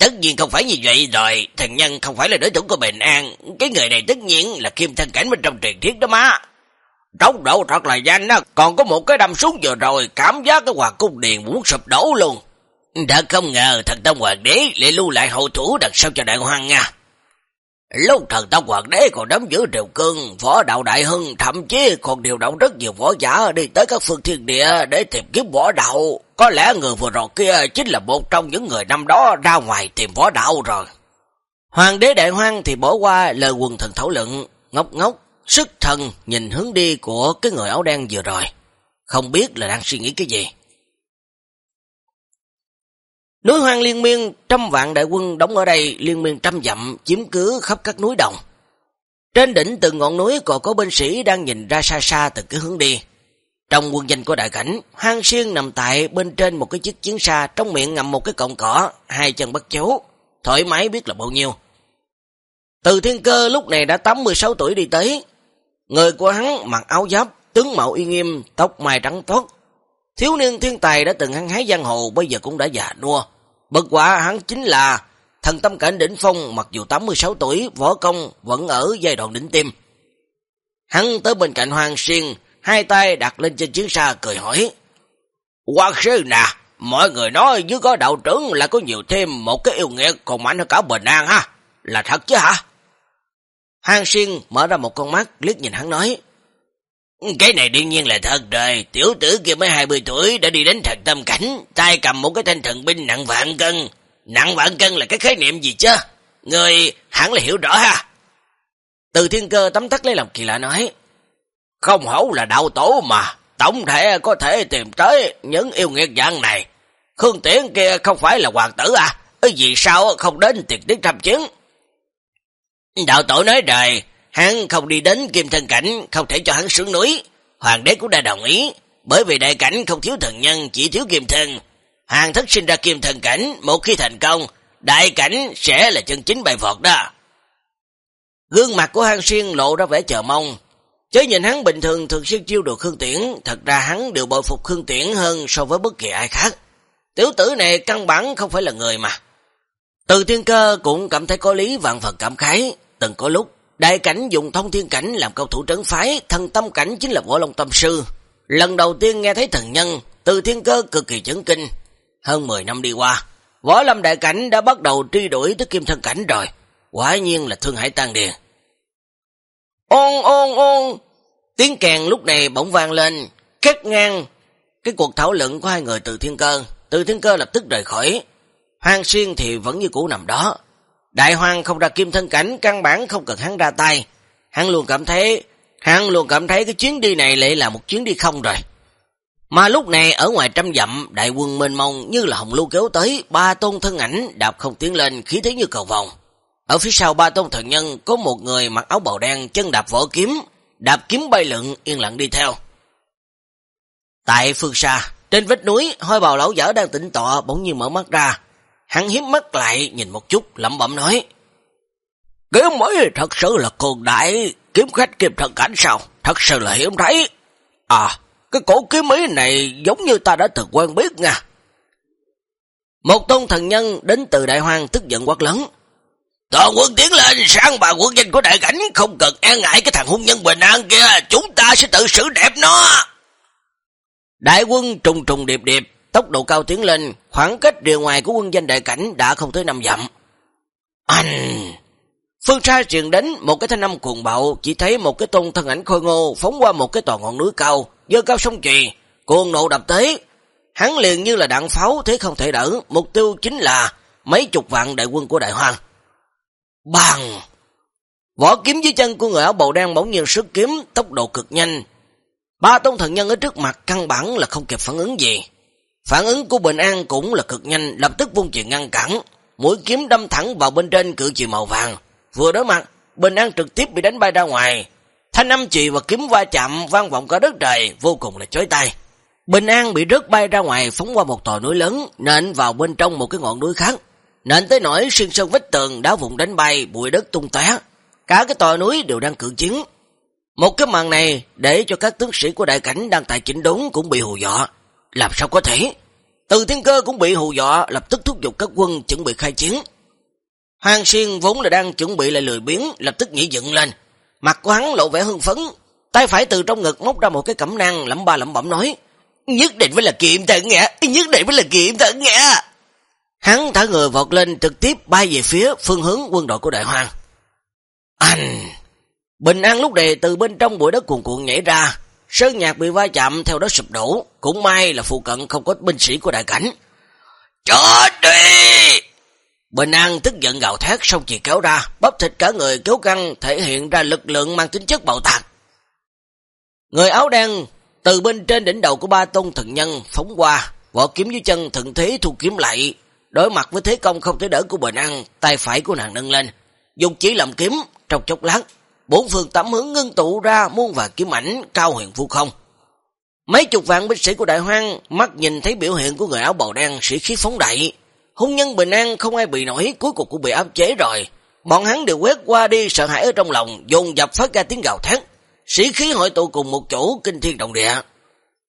Tất nhiên không phải như vậy rồi, thần nhân không phải là đối thủ của bình an, cái người này tất nhiên là kim thân cảnh bên trong truyền thiết đó má. Tốc độ thật là nhanh á, còn có một cái đâm súng vừa rồi, cảm giác cái hoàng cung điền muốn sụp đổ luôn. Đã không ngờ thần tông hoàng đế lại lưu lại hậu thủ đằng sau cho đại hoàng nha. Lúc thần tông hoàng đế còn đấm giữ triều cương, võ đạo đại hưng, thậm chí còn điều động rất nhiều võ giả đi tới các phương thiên địa để tìm kiếm võ đạo. Có lẽ người vừa rồi kia chính là một trong những người năm đó ra ngoài tìm võ đạo rồi. Hoàng đế đại hoang thì bỏ qua lời quần thần thảo luận, ngốc ngốc, sức thần nhìn hướng đi của cái người áo đen vừa rồi. Không biết là đang suy nghĩ cái gì. Núi hoang liên miên, trăm vạn đại quân đóng ở đây, liên miên trăm dặm, chiếm cứ khắp các núi đồng. Trên đỉnh từng ngọn núi còn có binh sĩ đang nhìn ra xa xa từ cái hướng đi. Trong quân danh của đại cảnh, hang siêng nằm tại bên trên một cái chiếc chiến xa, trong miệng ngầm một cái cọng cỏ, hai chân bắt chấu, thoải mái biết là bao nhiêu. Từ thiên cơ lúc này đã 86 tuổi đi tới. Người của hắn mặc áo giáp, tướng mạo uy nghiêm, tóc mai trắng tốt. Thiếu niên thiên tài đã từng hăng hái giang hồ, bây giờ cũng đã già nua. bất quả hắn chính là thần tâm cảnh đỉnh phong, mặc dù 86 tuổi, võ công vẫn ở giai đoạn đỉnh tim. Hắn tới bên cạnh hoàng siêng, hai tay đặt lên trên chiến xa cười hỏi. Quan sư nè, mọi người nói dưới có đạo trưởng là có nhiều thêm một cái yêu nghiệt còn mạnh hơn cả bình an ha. Là thật chứ hả? Hàng Xuyên mở ra một con mắt liếc nhìn hắn nói. Cái này đương nhiên là thật rồi, tiểu tử kia mới 20 tuổi đã đi đến thần tâm cảnh, tay cầm một cái thanh thần binh nặng vạn cân. Nặng vạn cân là cái khái niệm gì chứ? Người hẳn là hiểu rõ ha. Từ thiên cơ tấm tắt lấy lòng kỳ lạ nói. Không hổ là đạo tổ mà, tổng thể có thể tìm tới những yêu nghiệt dạng này. Khương Tiễn kia không phải là hoàng tử à? Vì sao không đến tiệc tiết tham chiến? Đạo tổ nói rồi, hắn không đi đến kim thân cảnh, không thể cho hắn xuống núi. Hoàng đế cũng đã đồng ý, bởi vì đại cảnh không thiếu thần nhân, chỉ thiếu kim thân. Hoàng thất sinh ra kim thần cảnh, một khi thành công, đại cảnh sẽ là chân chính bài vọt đó. Gương mặt của Hang Xuyên lộ ra vẻ chờ mong, Chứ nhìn hắn bình thường thường xuyên chiêu được Khương Tiễn, thật ra hắn đều bội phục Khương Tiễn hơn so với bất kỳ ai khác. Tiểu tử này căn bản không phải là người mà. Từ thiên cơ cũng cảm thấy có lý vạn phần cảm khái, từng có lúc, đại cảnh dùng thông thiên cảnh làm cầu thủ trấn phái, thần tâm cảnh chính là võ long tâm sư. Lần đầu tiên nghe thấy thần nhân, từ thiên cơ cực kỳ chấn kinh. Hơn 10 năm đi qua, võ lâm đại cảnh đã bắt đầu truy đuổi tới kim thân cảnh rồi. Quả nhiên là thương hải tan điền. Ôn ôn ôn, Tiếng kèn lúc này bỗng vang lên, khét ngang cái cuộc thảo luận của hai người từ thiên cơ. Từ thiên cơ lập tức rời khỏi. Hoàng Xuyên thì vẫn như cũ nằm đó. Đại hoàng không ra kim thân cảnh, căn bản không cần hắn ra tay. Hắn luôn cảm thấy, hắn luôn cảm thấy cái chuyến đi này lại là một chuyến đi không rồi. Mà lúc này ở ngoài trăm dặm, đại quân mênh mông như là hồng lưu kéo tới, ba tôn thân ảnh đạp không tiến lên, khí thế như cầu vòng. Ở phía sau ba tôn thần nhân có một người mặc áo bào đen, chân đạp vỏ kiếm, đạp kiếm bay lượn, yên lặng đi theo. Tại phương xa, trên vách núi, hôi bào lão giả đang tỉnh tọa bỗng nhiên mở mắt ra. Hắn hiếp mắt lại, nhìn một chút, lẩm bẩm nói. Kiếm mới thật sự là cường đại, kiếm khách kiếm thần cảnh sao? Thật sự là hiếm thấy. À, cái cổ kiếm mới này giống như ta đã từng quen biết nha. Một tôn thần nhân đến từ đại hoang tức giận quát lớn. Toàn quân tiến lên, sang bà quân danh của đại cảnh, không cần e ngại cái thằng hung nhân bình an kia, chúng ta sẽ tự xử đẹp nó. Đại quân trùng trùng điệp điệp, tốc độ cao tiến lên, khoảng cách rìa ngoài của quân danh đại cảnh đã không tới năm dặm. Anh! Phương xa truyền đến một cái thanh âm cuồng bạo, chỉ thấy một cái tôn thân ảnh khôi ngô phóng qua một cái tòa ngọn núi cao, dơ cao sông trì, cuồng nộ đập tới. Hắn liền như là đạn pháo thế không thể đỡ, mục tiêu chính là mấy chục vạn đại quân của đại hoàng. Bằng! Võ kiếm dưới chân của người áo bầu đen bỗng nhiên sức kiếm, tốc độ cực nhanh. Ba tôn thần nhân ở trước mặt căn bản là không kịp phản ứng gì. Phản ứng của Bình An cũng là cực nhanh, lập tức vung chuyện ngăn cản. Mũi kiếm đâm thẳng vào bên trên cự chì màu vàng. Vừa đối mặt, Bình An trực tiếp bị đánh bay ra ngoài. Thanh âm chì và kiếm va chạm vang vọng cả đất trời, vô cùng là chói tay. Bình An bị rớt bay ra ngoài phóng qua một tòa núi lớn, nện vào bên trong một cái ngọn núi khác. Nện tới nổi xuyên sơn vách tường, đá vụn đánh bay, bụi đất tung tóe. Cả cái tòa núi đều đang cự chiến. Một cái màn này để cho các tướng sĩ của đại cảnh đang tại chỉnh đốn cũng bị hù dọa. Làm sao có thể? Từ thiên cơ cũng bị hù dọa, lập tức thúc giục các quân chuẩn bị khai chiến. Hoàng Xuyên vốn là đang chuẩn bị lại lười biến, lập tức nhảy dựng lên. Mặt của hắn lộ vẻ hưng phấn, tay phải từ trong ngực móc ra một cái cẩm năng lẩm ba lẩm bẩm nói. Nhất định phải là kiệm tận nghe, nhất định phải là kiệm tận nghe. Hắn thả người vọt lên trực tiếp bay về phía phương hướng quân đội của đại hoàng. Anh! Bình an lúc này từ bên trong bụi đất cuồn cuộn nhảy ra, sơn nhạc bị va chạm theo đó sụp đổ, cũng may là phụ cận không có binh sĩ của đại cảnh. Chết đi! Bình An tức giận gào thét xong chỉ kéo ra, bắp thịt cả người kéo căng thể hiện ra lực lượng mang tính chất bạo tạc. Người áo đen từ bên trên đỉnh đầu của ba tôn thần nhân phóng qua, vỏ kiếm dưới chân thượng thế thu kiếm lại, đối mặt với thế công không thể đỡ của Bình An, tay phải của nàng nâng lên, dùng chỉ làm kiếm trong chốc lát, bốn phương tám hướng ngưng tụ ra muôn và kiếm ảnh cao huyền phu không. Mấy chục vạn binh sĩ của đại hoang mắt nhìn thấy biểu hiện của người áo bào đen sĩ khí phóng đại, hung nhân bình an không ai bị nổi, cuối cùng cũng bị áp chế rồi. Bọn hắn đều quét qua đi sợ hãi ở trong lòng, dồn dập phát ra tiếng gào thét. Sĩ khí hội tụ cùng một chỗ kinh thiên động địa.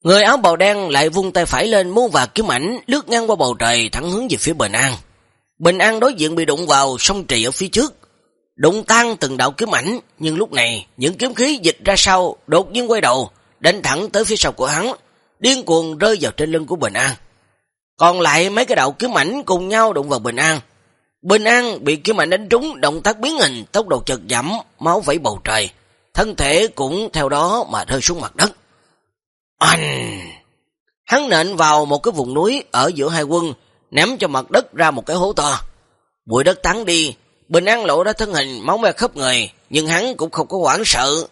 Người áo bào đen lại vung tay phải lên muôn và kiếm ảnh lướt ngang qua bầu trời thẳng hướng về phía Bình An. Bình An đối diện bị đụng vào sông trì ở phía trước. Đụng tan từng đạo kiếm ảnh, nhưng lúc này những kiếm khí dịch ra sau, đột nhiên quay đầu, đánh thẳng tới phía sau của hắn, điên cuồng rơi vào trên lưng của Bình An. Còn lại mấy cái đạo kiếm ảnh cùng nhau đụng vào Bình An. Bình An bị kiếm ảnh đánh trúng, động tác biến hình, tốc độ chật giảm, máu vẫy bầu trời. Thân thể cũng theo đó mà rơi xuống mặt đất. Anh! Hắn nện vào một cái vùng núi ở giữa hai quân, ném cho mặt đất ra một cái hố to. Bụi đất tán đi, Bình An lộ ra thân hình máu me khắp người, nhưng hắn cũng không có hoảng sợ,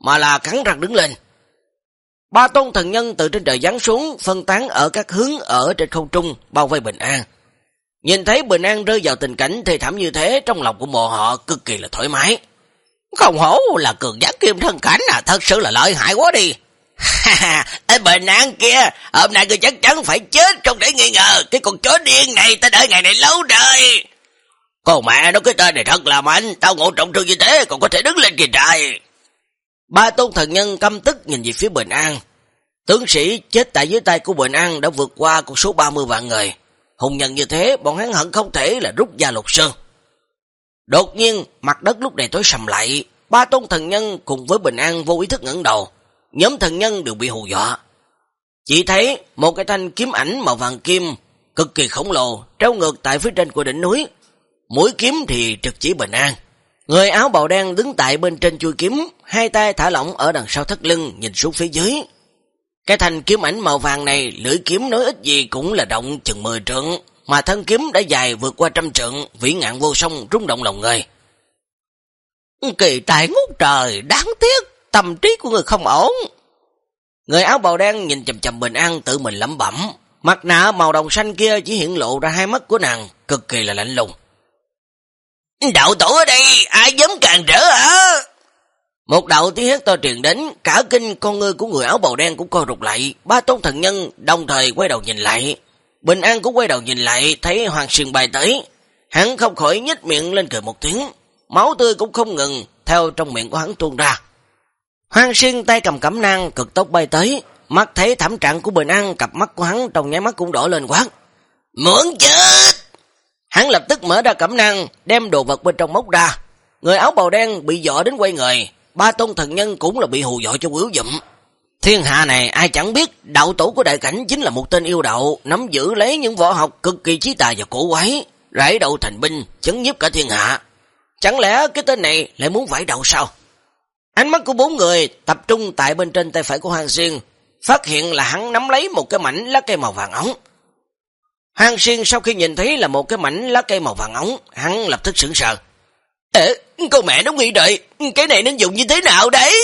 mà là cắn răng đứng lên. Ba tôn thần nhân từ trên trời giáng xuống, phân tán ở các hướng ở trên không trung, bao vây Bình An. Nhìn thấy Bình An rơi vào tình cảnh thê thảm như thế, trong lòng của bọn họ cực kỳ là thoải mái. Không hổ là cường giác kim thân cảnh à, thật sự là lợi hại quá đi. Bình An kia, hôm nay người chắc chắn phải chết không để nghi ngờ, cái con chó điên này ta đợi ngày này lâu rồi. Con mẹ nó cái tên này thật là mạnh, tao ngộ trọng thương như thế còn có thể đứng lên kìa trời. Ba tôn thần nhân căm tức nhìn về phía Bình An. Tướng sĩ chết tại dưới tay của Bình An đã vượt qua con số 30 vạn người. Hùng nhân như thế, bọn hắn hận không thể là rút ra lột sơn. Đột nhiên, mặt đất lúc này tối sầm lại. Ba tôn thần nhân cùng với Bình An vô ý thức ngẩng đầu. Nhóm thần nhân đều bị hù dọa. Chỉ thấy một cái thanh kiếm ảnh màu vàng kim cực kỳ khổng lồ treo ngược tại phía trên của đỉnh núi. Mũi kiếm thì trực chỉ Bình An. Người áo bào đen đứng tại bên trên chui kiếm, hai tay thả lỏng ở đằng sau thắt lưng, nhìn xuống phía dưới. Cái thanh kiếm ảnh màu vàng này, lưỡi kiếm nói ít gì cũng là động chừng 10 trượng, mà thân kiếm đã dài vượt qua trăm trượng, vĩ ngạn vô song, rung động lòng người. Kỳ tài ngút trời, đáng tiếc, tâm trí của người không ổn. Người áo bào đen nhìn chầm chầm bình an tự mình lẩm bẩm, mặt nạ màu đồng xanh kia chỉ hiện lộ ra hai mắt của nàng, cực kỳ là lạnh lùng. Đạo tổ ở đây, ai dám càng trở hả? Một đạo tiếng hét to truyền đến, cả kinh con ngươi của người áo bào đen cũng co rụt lại, ba tôn thần nhân đồng thời quay đầu nhìn lại. Bình An cũng quay đầu nhìn lại, thấy Hoàng Xuyên bay tới. Hắn không khỏi nhếch miệng lên cười một tiếng, máu tươi cũng không ngừng, theo trong miệng của hắn tuôn ra. Hoàng Xuyên tay cầm cẩm nang, cực tốc bay tới, mắt thấy thảm trạng của Bình An, cặp mắt của hắn trong nháy mắt cũng đỏ lên quát. Muốn chết! Hắn lập tức mở ra cẩm năng, đem đồ vật bên trong móc ra. Người áo bào đen bị dọa đến quay người, ba tôn thần nhân cũng là bị hù dọa cho quýu dụm. Thiên hạ này ai chẳng biết, đạo tổ của đại cảnh chính là một tên yêu đạo, nắm giữ lấy những võ học cực kỳ trí tài và cổ quái, rải đầu thành binh, chấn nhiếp cả thiên hạ. Chẳng lẽ cái tên này lại muốn vải đầu sao? Ánh mắt của bốn người tập trung tại bên trên tay phải của Hoàng Xuyên, phát hiện là hắn nắm lấy một cái mảnh lá cây màu vàng ống. Hàng Xuyên sau khi nhìn thấy là một cái mảnh lá cây màu vàng ống, hắn lập tức sửng sờ. Ê, con mẹ nó nghĩ đợi, cái này nên dùng như thế nào đấy?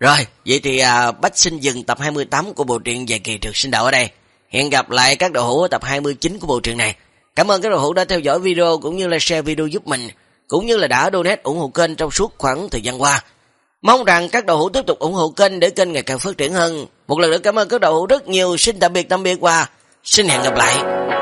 Rồi, vậy thì à, Bách xin dừng tập 28 của bộ truyện dài kỳ trượt sinh đạo ở đây. Hẹn gặp lại các đội hữu ở tập 29 của bộ truyện này. Cảm ơn các đội hữu đã theo dõi video cũng như là share video giúp mình, cũng như là đã donate ủng hộ kênh trong suốt khoảng thời gian qua. Mong rằng các đội hữu tiếp tục ủng hộ kênh để kênh ngày càng phát triển hơn. Một lần nữa cảm ơn các đội hữu rất nhiều. Xin tạm biệt tạm biệt và 是两个白